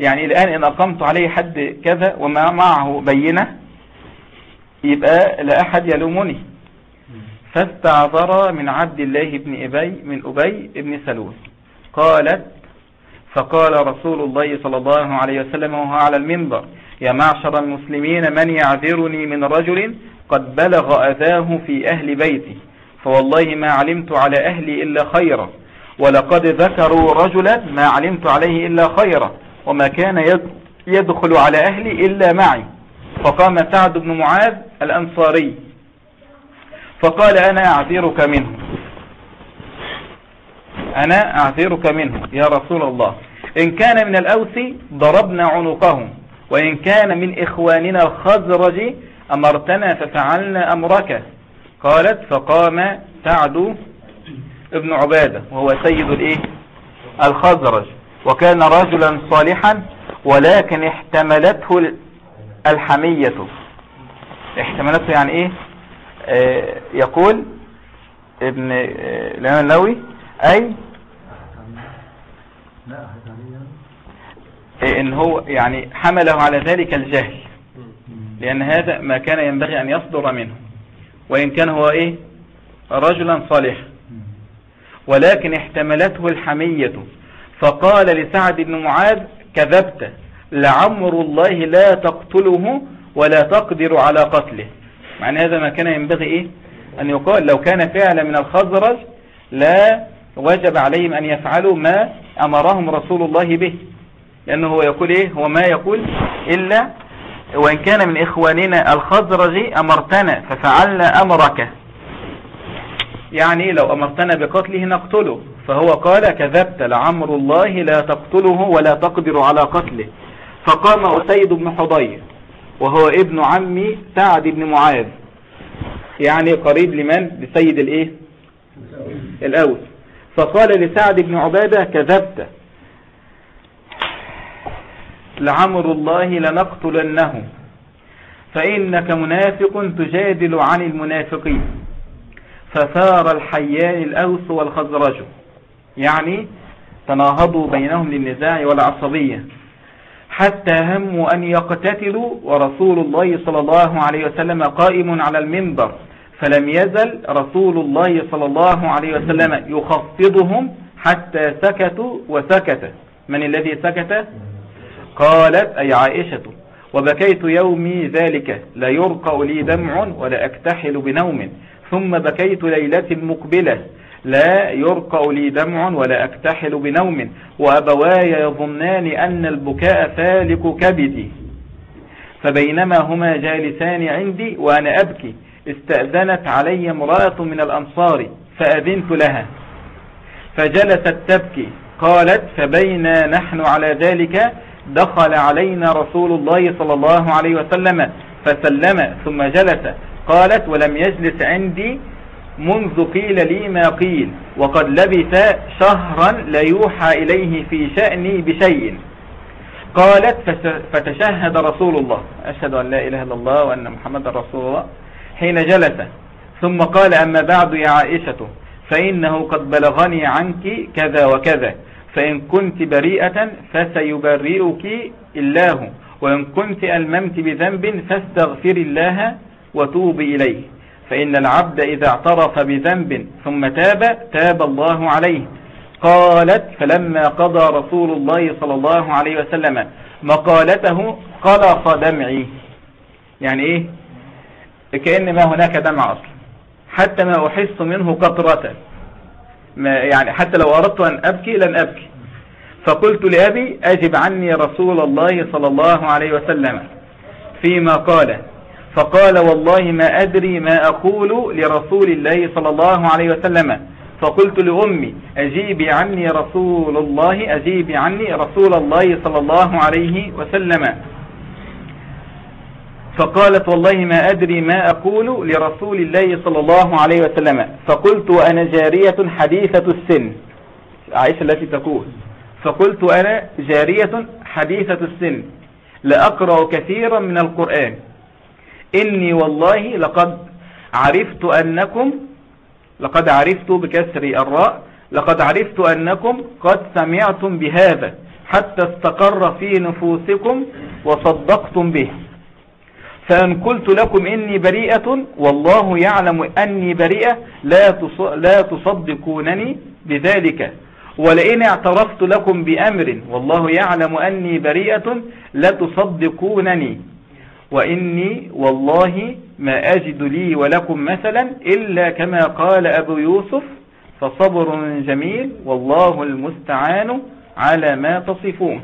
يعني الآن إن أقمت عليه حد كذا وما معه بينة يبقى لا أحد يلومني. فاستعذر من عبد الله بن أبي من أبي بن سلول. قالت فقال رسول الله صلى الله عليه وسلم وهو على المنبر يا معشر المسلمين من يعذرني من رجل قد بلغ أذاه في أهل بيتي فوالله ما علمت على أهلي إلا خيرا ولقد ذكروا رجلا ما علمت عليه إلا خيرا. وما كان يدخل على أهلي إلا معي. فقام سعد بن معاذ الأنصاري. فقال أنا أعذرك منه. أنا أعذرك منه يا رسول الله. إن كان من الأوس ضربنا عنقهم. وإن كان من إخواننا الخزرج أمرتنا ففعلنا أمرك. قالت فقام سعد ابن عبادة وهو سيد الإيه؟ الخزرج. وكان رجلا صالحا ولكن احتملته الحمية. احتملته يعني إيه؟ آه يقول ابن آه الإمام النووي أي؟ إيه إن هو يعني حمله على ذلك الجهل لأن هذا ما كان ينبغي أن يصدر منه. وإن كان هو إيه؟ رجلا صالحا. ولكن احتملته الحمية. فقال لسعد بن معاذ كذبت. لعمر الله لا تقتله ولا تقدر على قتله. معنى هذا ما كان ينبغي إيه؟ أن يقال لو كان فعلا من الخزرج لا وجب عليهم أن يفعلوا ما أمرهم رسول الله به. لأنه هو يقول إيه؟ هو ما يقول إلا وإن كان من إخواننا الخزرج أمرتنا ففعلنا أمرك. يعني لو أمرتنا بقتله نقتله. فهو قال كذبت لعمر الله لا تقتله ولا تقدر على قتله. فقام أسيد بن حضير وهو ابن عمي سعد بن معاذ يعني قريب لمن؟ لسيد الإيه؟ الأوس. فقال لسعد بن عبادة كذبت لعمر الله لنقتلنه فإنك منافق تجادل عن المنافقين. فثار الحيان الأوس والخزرج. يعني تناهضوا بينهم للنزاع والعصبية حتى هموا أن يقتتلوا ورسول الله صلى الله عليه وسلم قائم على المنبر فلم يزل رسول الله صلى الله عليه وسلم يخفضهم حتى سكتوا وسكت من الذي سكت؟ قالت أي عائشة وبكيت يومي ذلك لا يرقى لي دمع ولا أكتحل بنوم. ثم بكيت ليلة مقبلة لا يرقى لي دمع ولا أكتحل بنوم وأبواي يظنان أن البكاء فالك كبدي. فبينما هما جالسان عندي وأنا أبكي استأذنت علي امرأة من الأنصار فأذنت لها. فجلست تبكي قالت فبينا نحن على ذلك؟ دخل علينا رسول الله صلى الله عليه وسلم فسلم ثم جلس. قالت ولم يجلس عندي منذ قيل لي ما قيل وقد لبث شهرا لا يوحى إليه في شأني بشيء. قالت فتشهد رسول الله أشهد أن لا إله إلا الله وأن محمد رسول الله حين جلس. ثم قال أما بعد يا عائشة فإنه قد بلغني عنك كذا وكذا فإن كنت بريئة فسيبرئك الله وإن كنت ألممت بذنب فاستغفر الله وتوب إليه. فإن العبد إذا اعترف بذنب ثم تاب تاب الله عليه. قالت فلما قضى رسول الله صلى الله عليه وسلم مقالته قلص دمعي. يعني إيه؟ كأن ما هناك دمع أصلا. حتى ما أحس منه قطرة. ما يعني حتى لو أردت أن أبكي لن أبكي. فقلت لأبي أجب عني رسول الله صلى الله عليه وسلم فيما قال فقال والله ما أدري ما أقول لرسول الله صلى الله عليه وسلم. فقلت لأمي أجيبي عني رسول الله أجيبي عني رسول الله صلى الله عليه وسلم. فقالت والله ما أدري ما أقول لرسول الله صلى الله عليه وسلم. فقلت وأنا جارية حديثة السن. عائشة التي تقول. فقلت أنا جارية حديثة السن. لأقرأ كثيرا من القرآن. إني والله لقد عرفت أنكم لقد عرفت بكسر الراء لقد عرفت أنكم قد سمعتم بهذا حتى استقر في نفوسكم وصدقتم به. فأن قلت لكم إني بريئة والله يعلم أني بريئة لا لا تصدقونني بذلك. ولئن اعترفت لكم بأمر والله يعلم أني بريئة لتصدقونني. وإني والله ما أجد لي ولكم مثلا إلا كما قال أبو يوسف فصبر جميل والله المستعان على ما تصفون.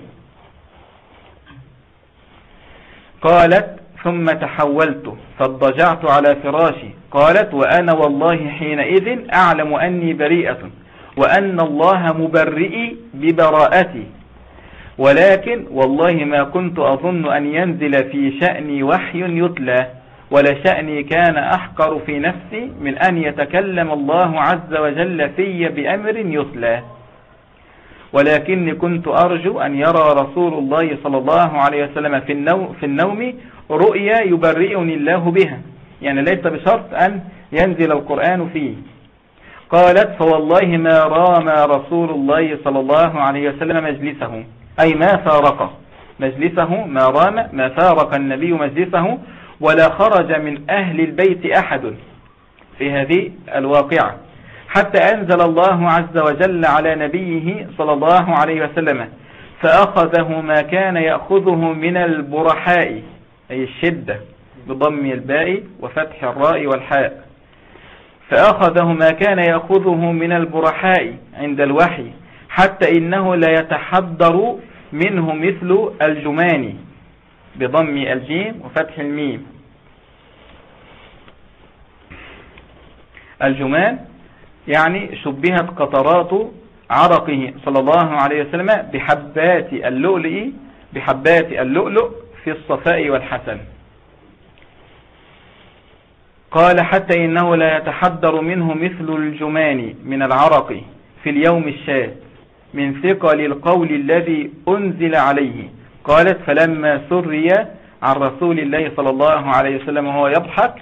قالت ثم تحولت فاضجعت على فراشي. قالت وأنا والله حينئذ أعلم أني بريئة وأن الله مبرئي ببراءتي. ولكن والله ما كنت أظن أن ينزل في شأني وحي يتلى ولا شأني كان أحقر في نفسي من أن يتكلم الله عز وجل في بأمر يتلى. ولكني كنت أرجو أن يرى رسول الله صلى الله عليه وسلم في النوم, في النوم رؤيا يبرئني الله بها. يعني ليس بشرط أن ينزل القرآن فيه. قالت فوالله ما رام رسول الله صلى الله عليه وسلم مجلسه. أي ما فارق مجلسه ما رام ما فارق النبي مجلسه ولا خرج من أهل البيت أحد في هذه الواقعة. حتى أنزل الله عز وجل على نبيه صلى الله عليه وسلم فأخذه ما كان يأخذه من البرحاء أي الشدة بضم الباء وفتح الراء والحاء. فأخذه ما كان يأخذه من البرحاء عند الوحي. حتى إنه لا يتحضر منه مثل الجمان بضم الجيم وفتح الميم. الجمان يعني شبهت قطرات عرقه صلى الله عليه وسلم بحبات اللؤلؤ بحبات اللؤلؤ في الصفاء والحسن. قال حتى إنه لا يتحدر منه مثل الجمان من العرق في اليوم الشاذ. من ثقل القول الذي أنزل عليه. قالت فلما سري عن رسول الله صلى الله عليه وسلم وهو يضحك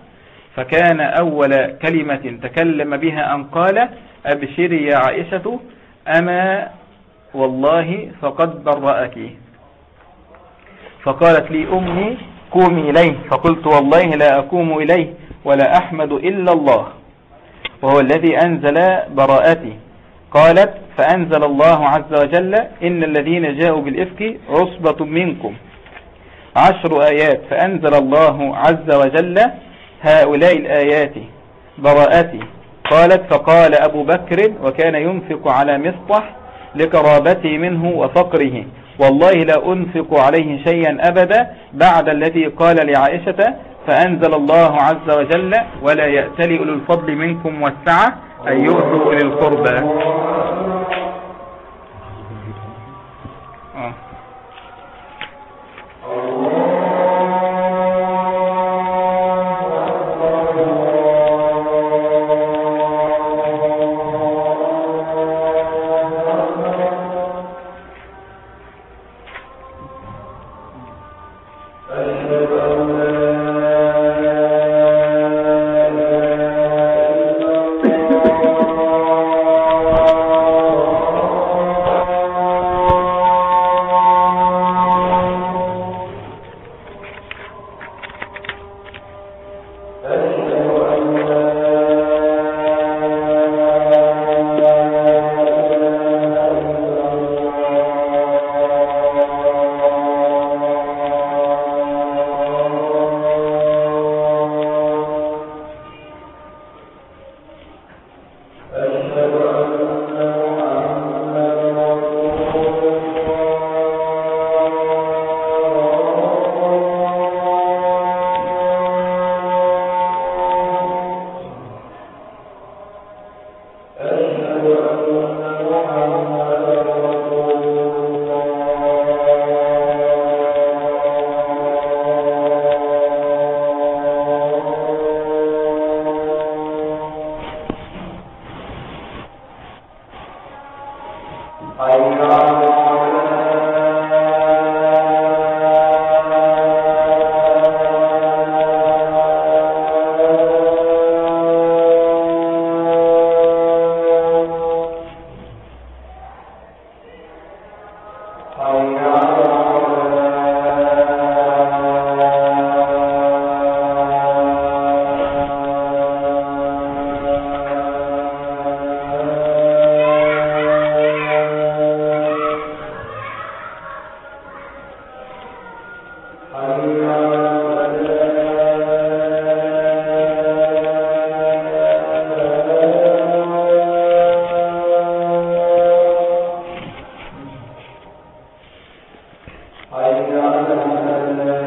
فكان أول كلمة تكلم بها أن قال أبشري يا عائشة أما والله فقد برأك. فقالت لي أمي قومي إليه. فقلت والله لا أقوم إليه ولا أحمد إلا الله وهو الذي أنزل براءتي قالت فأنزل الله عز وجل إن الذين جاءوا بالإفك عصبة منكم. عشر آيات. فأنزل الله عز وجل هؤلاء الآيات براءتي. قالت فقال أبو بكر وكان ينفق على مصطح لقرابته منه وفقره. والله لا أنفق عليه شيئا أبدا بعد الذي قال لعائشة فأنزل الله عز وجل ولا يأتل للفضل الفضل منكم والسعة أن يؤذوا أولي القربى آه. Thank you. حي على الفلاح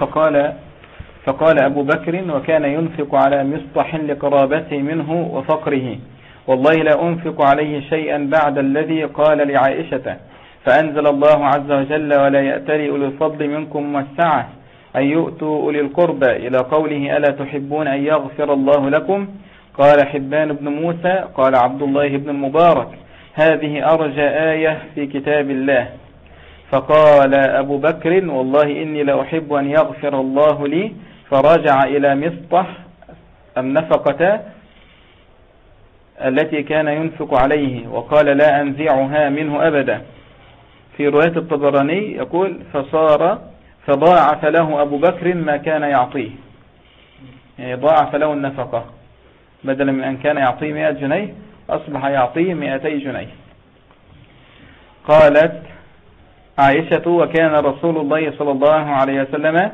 فقال فقال أبو بكر وكان ينفق على مصطح لقرابته منه وفقره. والله لا أنفق عليه شيئا بعد الذي قال لعائشة فأنزل الله عز وجل ولا يأتري أولي الفضل منكم والسعة أن يؤتوا أولي القربى إلى قوله ألا تحبون أن يغفر الله لكم؟ قال حبان بن موسى قال عبد الله بن المبارك هذه أرجى آية في كتاب الله. فقال أبو بكر والله إني لأحب أن يغفر الله لي فرجع إلى مصطح النفقة التي كان ينفق عليه وقال لا أنزعها منه أبدا. في رواية الطبراني يقول فصار فضاعف له أبو بكر ما كان يعطيه. يعني ضاعف له النفقة بدلا من أن كان يعطيه 100 جنيه أصبح يعطيه 200 جنيه. قالت عائشة وكان رسول الله صلى الله عليه وسلم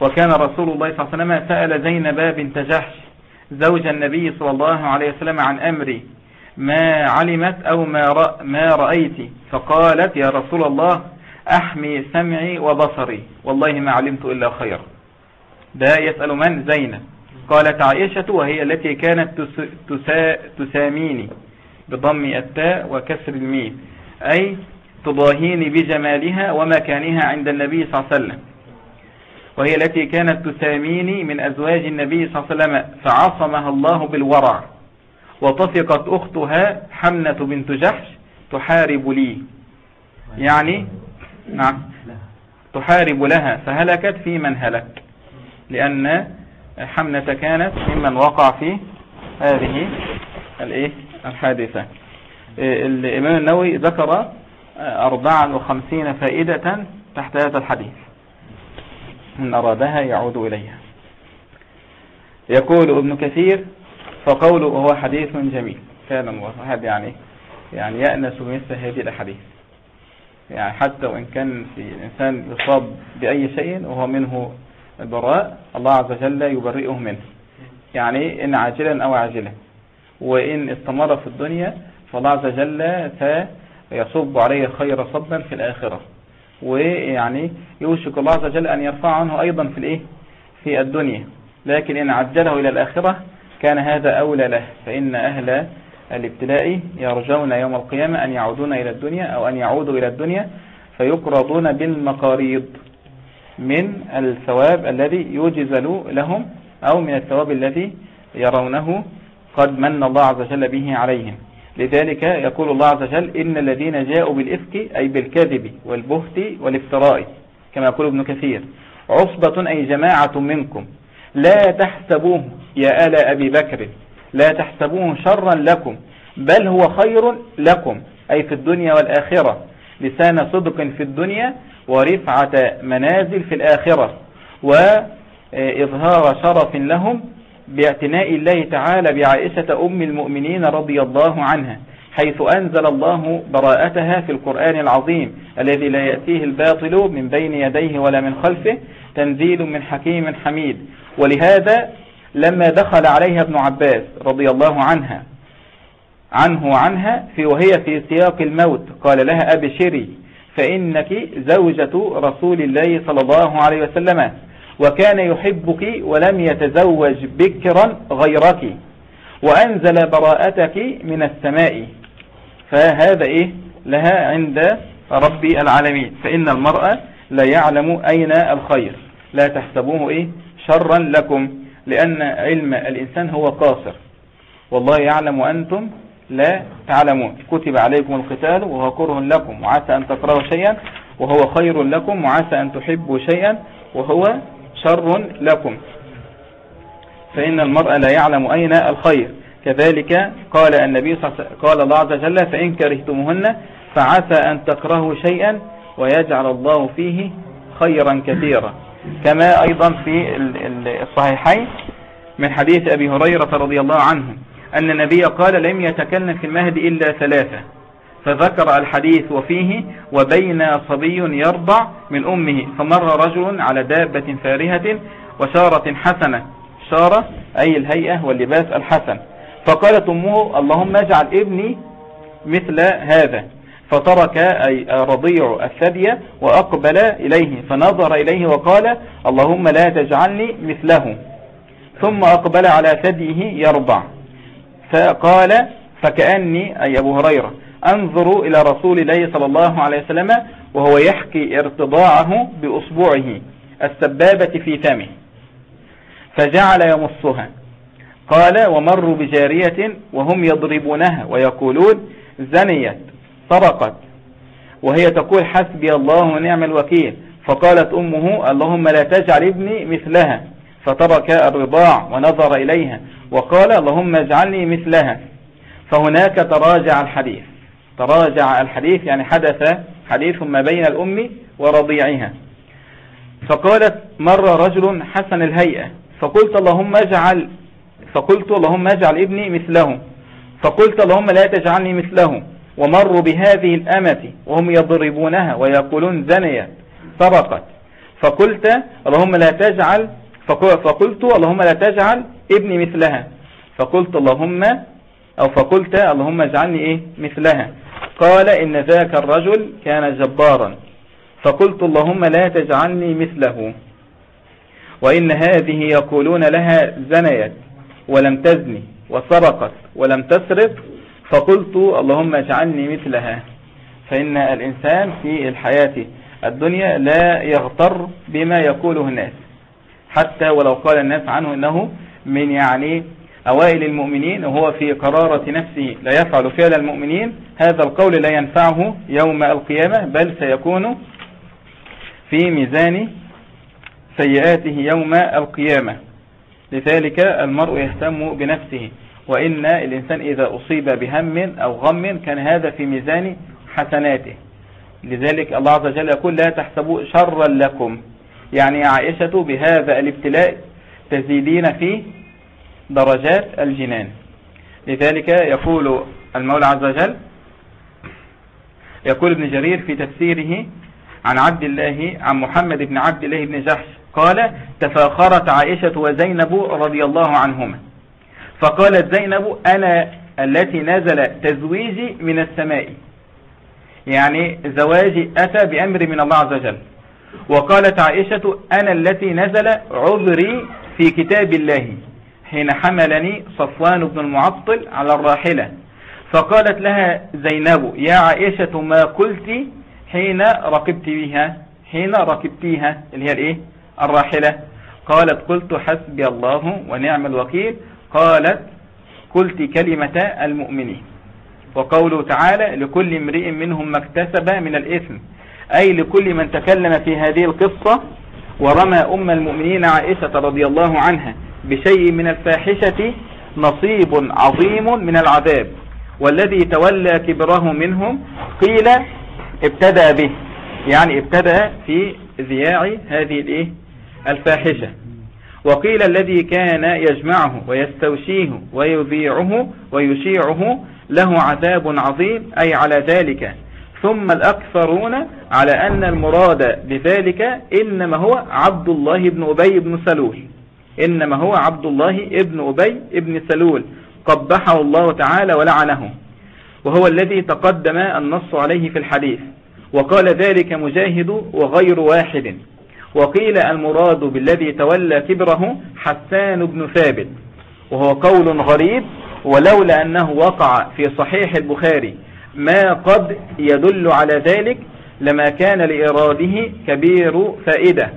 وكان رسول الله صلى الله عليه وسلم سأل زينب بنت جحش زوج النبي صلى الله عليه وسلم عن أمري ما علمت أو ما, رأ ما رأيت؟ فقالت يا رسول الله أحمي سمعي وبصري والله ما علمت إلا خير. ده يسأل من؟ زينب. قالت عائشة وهي التي كانت تسا تساميني بضم التاء وكسر الميم. أي تضاهيني بجمالها ومكانها عند النبي صلى الله عليه وسلم. وهي التي كانت تساميني من أزواج النبي صلى الله عليه وسلم فعصمها الله بالورع وطفقت أختها حمنة بنت جحش تحارب لي. يعني؟ نعم. تحارب لها فهلكت في من هلك. لأن حمنة كانت ممن وقع في هذه الحادثة. الإمام النووي ذكر أربعا وخمسين فائدة تحت هذا الحديث. من أرادها يعود إليها. يقول ابن كثير فقوله وهو حديث جميل. كان واحد يعني يعني يأنس بمثل هذه الأحاديث. يعني حتى وإن كان في الإنسان يصاب بأي شيء وهو منه البراء الله عز وجل يبرئه منه. يعني إن عاجلا أو عاجلا. وإن استمر في الدنيا فالله عز وجل سيصب عليه خير صبا في الآخرة. ويعني يوشك الله عز وجل أن يرفع عنه أيضا في الإيه؟ في الدنيا. لكن إن عجله إلى الآخرة كان هذا أولى له. فإن أهل الابتلاء يرجون يوم القيامة أن يعودون إلى الدنيا أو أن يعودوا إلى الدنيا فيقرضون بالمقاريض من الثواب الذي يوجز لهم أو من الثواب الذي يرونه قد من الله عز وجل به عليهم. لذلك يقول الله عز وجل إن الذين جاءوا بالإفك أي بالكذب والبهت والافتراء كما يقول ابن كثير عصبة أي جماعة منكم لا تحسبوه يا آل أبي بكر لا تحسبوه شرا لكم بل هو خير لكم أي في الدنيا والآخرة لسان صدق في الدنيا ورفعة منازل في الآخرة وإظهار شرف لهم باعتناء الله تعالى بعائشة أم المؤمنين رضي الله عنها حيث أنزل الله براءتها في القرآن العظيم الذي لا يأتيه الباطل من بين يديه ولا من خلفه تنزيل من حكيم حميد. ولهذا لما دخل عليها ابن عباس رضي الله عنها عنه وعنها في وهي في سياق الموت قال لها أبشري فإنك زوجة رسول الله صلى الله عليه وسلم. وكان يحبك ولم يتزوج بكرا غيرك وأنزل براءتك من السماء. فهذا إيه؟ لها عند رب العالمين. فإن المرأة لا يعلم أين الخير. لا تحسبوه إيه؟ شرا لكم لأن علم الإنسان هو قاصر. والله يعلم وأنتم لا تعلمون. كتب عليكم القتال وهو كره لكم وعسى أن تكرهوا شيئا وهو خير لكم وعسى أن تحبوا شيئا وهو شر لكم. فإن المرء لا يعلم أين الخير. كذلك قال النبي قال الله عز وجل فإن كرهتموهن فعسى أن تكرهوا شيئا ويجعل الله فيه خيرا كثيرا. كما أيضا في الصحيحين من حديث أبي هريرة رضي الله عنه أن النبي قال لم يتكلم في المهد إلا ثلاثة. فذكر الحديث وفيه وبين صبي يرضع من أمه فمر رجل على دابة فارهة وشارة حسنة. شارة أي الهيئة واللباس الحسن. فقالت أمه اللهم اجعل ابني مثل هذا. فترك أي رضيع الثدي وأقبل إليه فنظر إليه وقال اللهم لا تجعلني مثله. ثم أقبل على ثديه يرضع فقال فكأني أي أبو هريرة أنظر إلى رسول الله صلى الله عليه وسلم وهو يحكي ارتضاعه بأصبعه السبابة في فمه. فجعل يمصها. قال ومروا بجارية وهم يضربونها ويقولون زنيت سرقت وهي تقول حسبي الله ونعم الوكيل. فقالت أمه اللهم لا تجعل ابني مثلها. فترك الرضاع ونظر إليها. وقال اللهم اجعلني مثلها. فهناك تراجع الحديث. تراجع الحديث يعني حدث حديث ما بين الأم ورضيعها. فقالت مر رجل حسن الهيئة. فقلت اللهم اجعل فقلت اللهم اجعل ابني مثله. فقلت اللهم لا تجعلني مثله. ومروا بهذه الأمة وهم يضربونها ويقولون زنيت سرقت فقلت اللهم لا تجعل فقلت اللهم لا تجعل ابني مثلها. فقلت اللهم أو فقلت اللهم اجعلني إيه؟ مثلها. قال إن ذاك الرجل كان جبارا. فقلت اللهم لا تجعلني مثله. وإن هذه يقولون لها زنيت ولم تزني وسرقت ولم تسرق. فقلت اللهم اجعلني مثلها. فإن الإنسان في الحياة الدنيا لا يغتر بما يقوله الناس. حتى ولو قال الناس عنه أنه من يعني أوائل المؤمنين وهو في قرارة نفسه لا يفعل فعل المؤمنين هذا القول لا ينفعه يوم القيامة بل سيكون في ميزان سيئاته يوم القيامة. لذلك المرء يهتم بنفسه وإن الإنسان إذا أصيب بهم أو غم كان هذا في ميزان حسناته. لذلك الله عز وجل يقول لا تحسبوا شرا لكم. يعني عائشة بهذا الابتلاء تزيدين في درجات الجنان. لذلك يقول المولى عز وجل يقول ابن جرير في تفسيره عن عبد الله عن محمد بن عبد الله بن جحش قال تفاخرت عائشة وزينب رضي الله عنهما. فقالت زينب أنا التي نزل تزويجي من السماء. يعني زواجي أتى بأمر من الله عز وجل. وقالت عائشة أنا التي نزل عذري في كتاب الله. حين حملني صفوان بن المعطل على الراحلة. فقالت لها زينب يا عائشة ما قلت حين ركبت بها حين ركبتيها اللي هي الإيه؟ الراحلة. قالت قلت حسبي الله ونعم الوكيل. قالت قلت كلمة المؤمنين. وقوله تعالى لكل امرئ منهم ما اكتسب من الإثم. أي لكل من تكلم في هذه القصة ورمى أم المؤمنين عائشة رضي الله عنها. بشيء من الفاحشة نصيب عظيم من العذاب والذي تولى كبره منهم قيل ابتدأ به يعني ابتدأ في ذياع هذه الإيه؟ الفاحشة. وقيل الذي كان يجمعه ويستوشيه ويذيعه ويشيعه له عذاب عظيم أي على ذلك. ثم الأكثرون على أن المراد بذلك إنما هو عبد الله بن أبي بن سلول. إنما هو عبد الله ابن أبي ابن سلول. قبحه الله تعالى ولعنه. وهو الذي تقدم النص عليه في الحديث. وقال ذلك مجاهد وغير واحد. وقيل المراد بالذي تولى كبره حسان بن ثابت. وهو قول غريب ولولا أنه وقع في صحيح البخاري. ما قد يدل على ذلك لما كان لإراده كبير فائدة.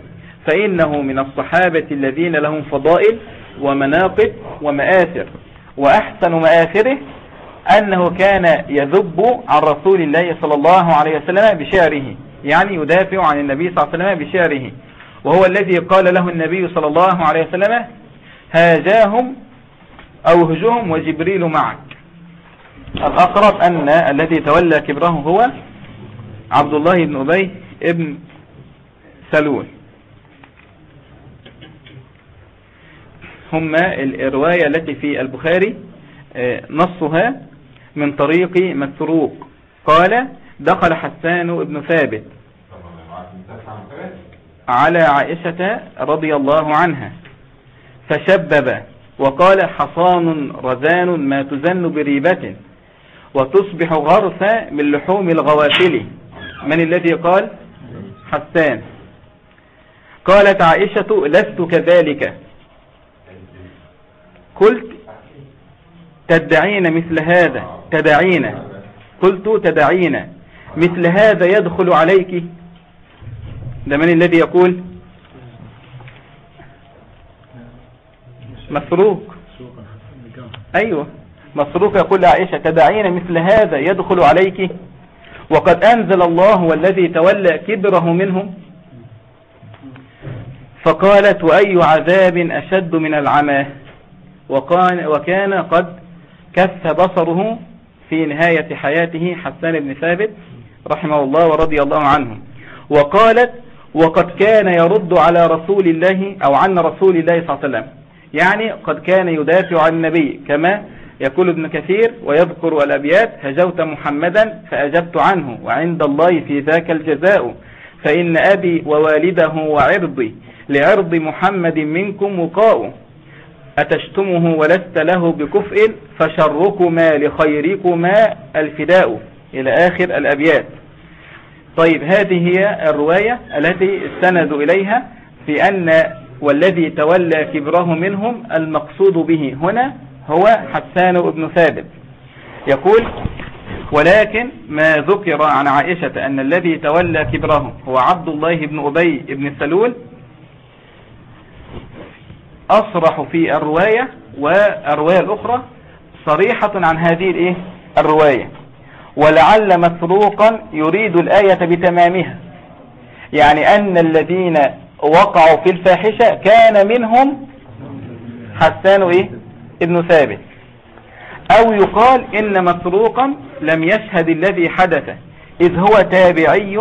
فإنه من الصحابة الذين لهم فضائل ومناقب ومآثر. وأحسن مآثره أنه كان يذب عن رسول الله صلى الله عليه وسلم بشعره يعني يدافع عن النبي صلى الله عليه وسلم بشعره. وهو الذي قال له النبي صلى الله عليه وسلم هاجاهم أو هجوهم وجبريل معك. الأقرب أن الذي تولى كبره هو عبد الله بن أبي ابن سلول. هم الرواية التي في البخاري آه، نصها من طريق مسروق. قال دخل حسان بن ثابت على عائشة رضي الله عنها فشبب وقال حصان رزان ما تزن بريبة وتصبح غرفا من لحوم الغوافل. من الذي قال؟ حسان. قالت عائشة لست كذلك. قلت تدعين مثل هذا تدعين. قلت تدعين. مثل هذا يدخل عليك. ده من الذي يقول؟ مسروق. أيوة. مسروق يقول لعائشة تدعين مثل هذا يدخل عليك. وقد أنزل الله والذي تولى كبره منهم. فقالت وأي عذاب أشد من العمى؟ وكان, وكان قد كف بصره في نهاية حياته حسان بن ثابت رحمه الله ورضي الله عنه. وقالت وقد كان يرد على رسول الله أو عن رسول الله صلى الله عليه وسلم. يعني قد كان يدافع عن النبي كما يقول ابن كثير ويذكر الأبيات هجوت محمدا فأجبت عنه وعند الله في ذاك الجزاء فإن أبي ووالده وعرضي لعرض محمد منكم وقاء أتشتمه ولست له بكفء فشركما لخيركما الفداء إلى آخر الأبيات. طيب هذه هي الرواية التي استندوا إليها في أن والذي تولى كبره منهم المقصود به هنا هو حسان بن ثابت. يقول ولكن ما ذكر عن عائشة أن الذي تولى كبره هو عبد الله بن أبي بن سلول أصرح في الرواية والرواية الأخرى صريحة عن هذه الإيه؟ الرواية ولعل مسروقا يريد الآية بتمامها يعني أن الذين وقعوا في الفاحشة كان منهم حسان إيه؟ ابن ثابت أو يقال إن مسروقا لم يشهد الذي حدث إذ هو تابعي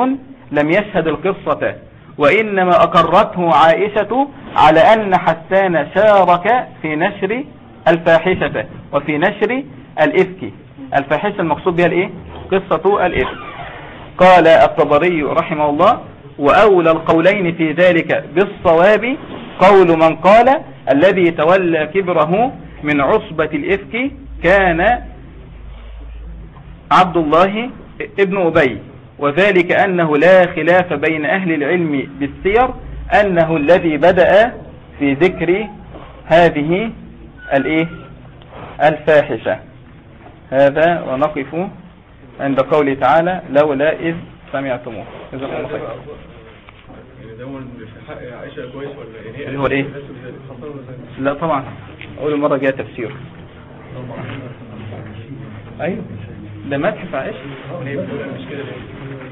لم يشهد القصة وإنما أقرته عائشة على أن حسان شارك في نشر الفاحشة وفي نشر الإفك. الفاحشة المقصود بها الإيه؟ قصة الإفك. قال الطبري رحمه الله وأولى القولين في ذلك بالصواب قول من قال الذي تولى كبره من عصبة الإفك كان عبد الله ابن أبي. وذلك أنه لا خلاف بين أهل العلم بالسير أنه الذي بدأ في ذكر هذه الإيه؟ الفاحشة. هذا ونقف عند قوله تعالى لولا إذ سمعتموه. إذا الله خير يعني هي اللي هو إزاي؟ لا طبعا. أول مرة جاء تفسير. أيوه. ده مدح في عائشة.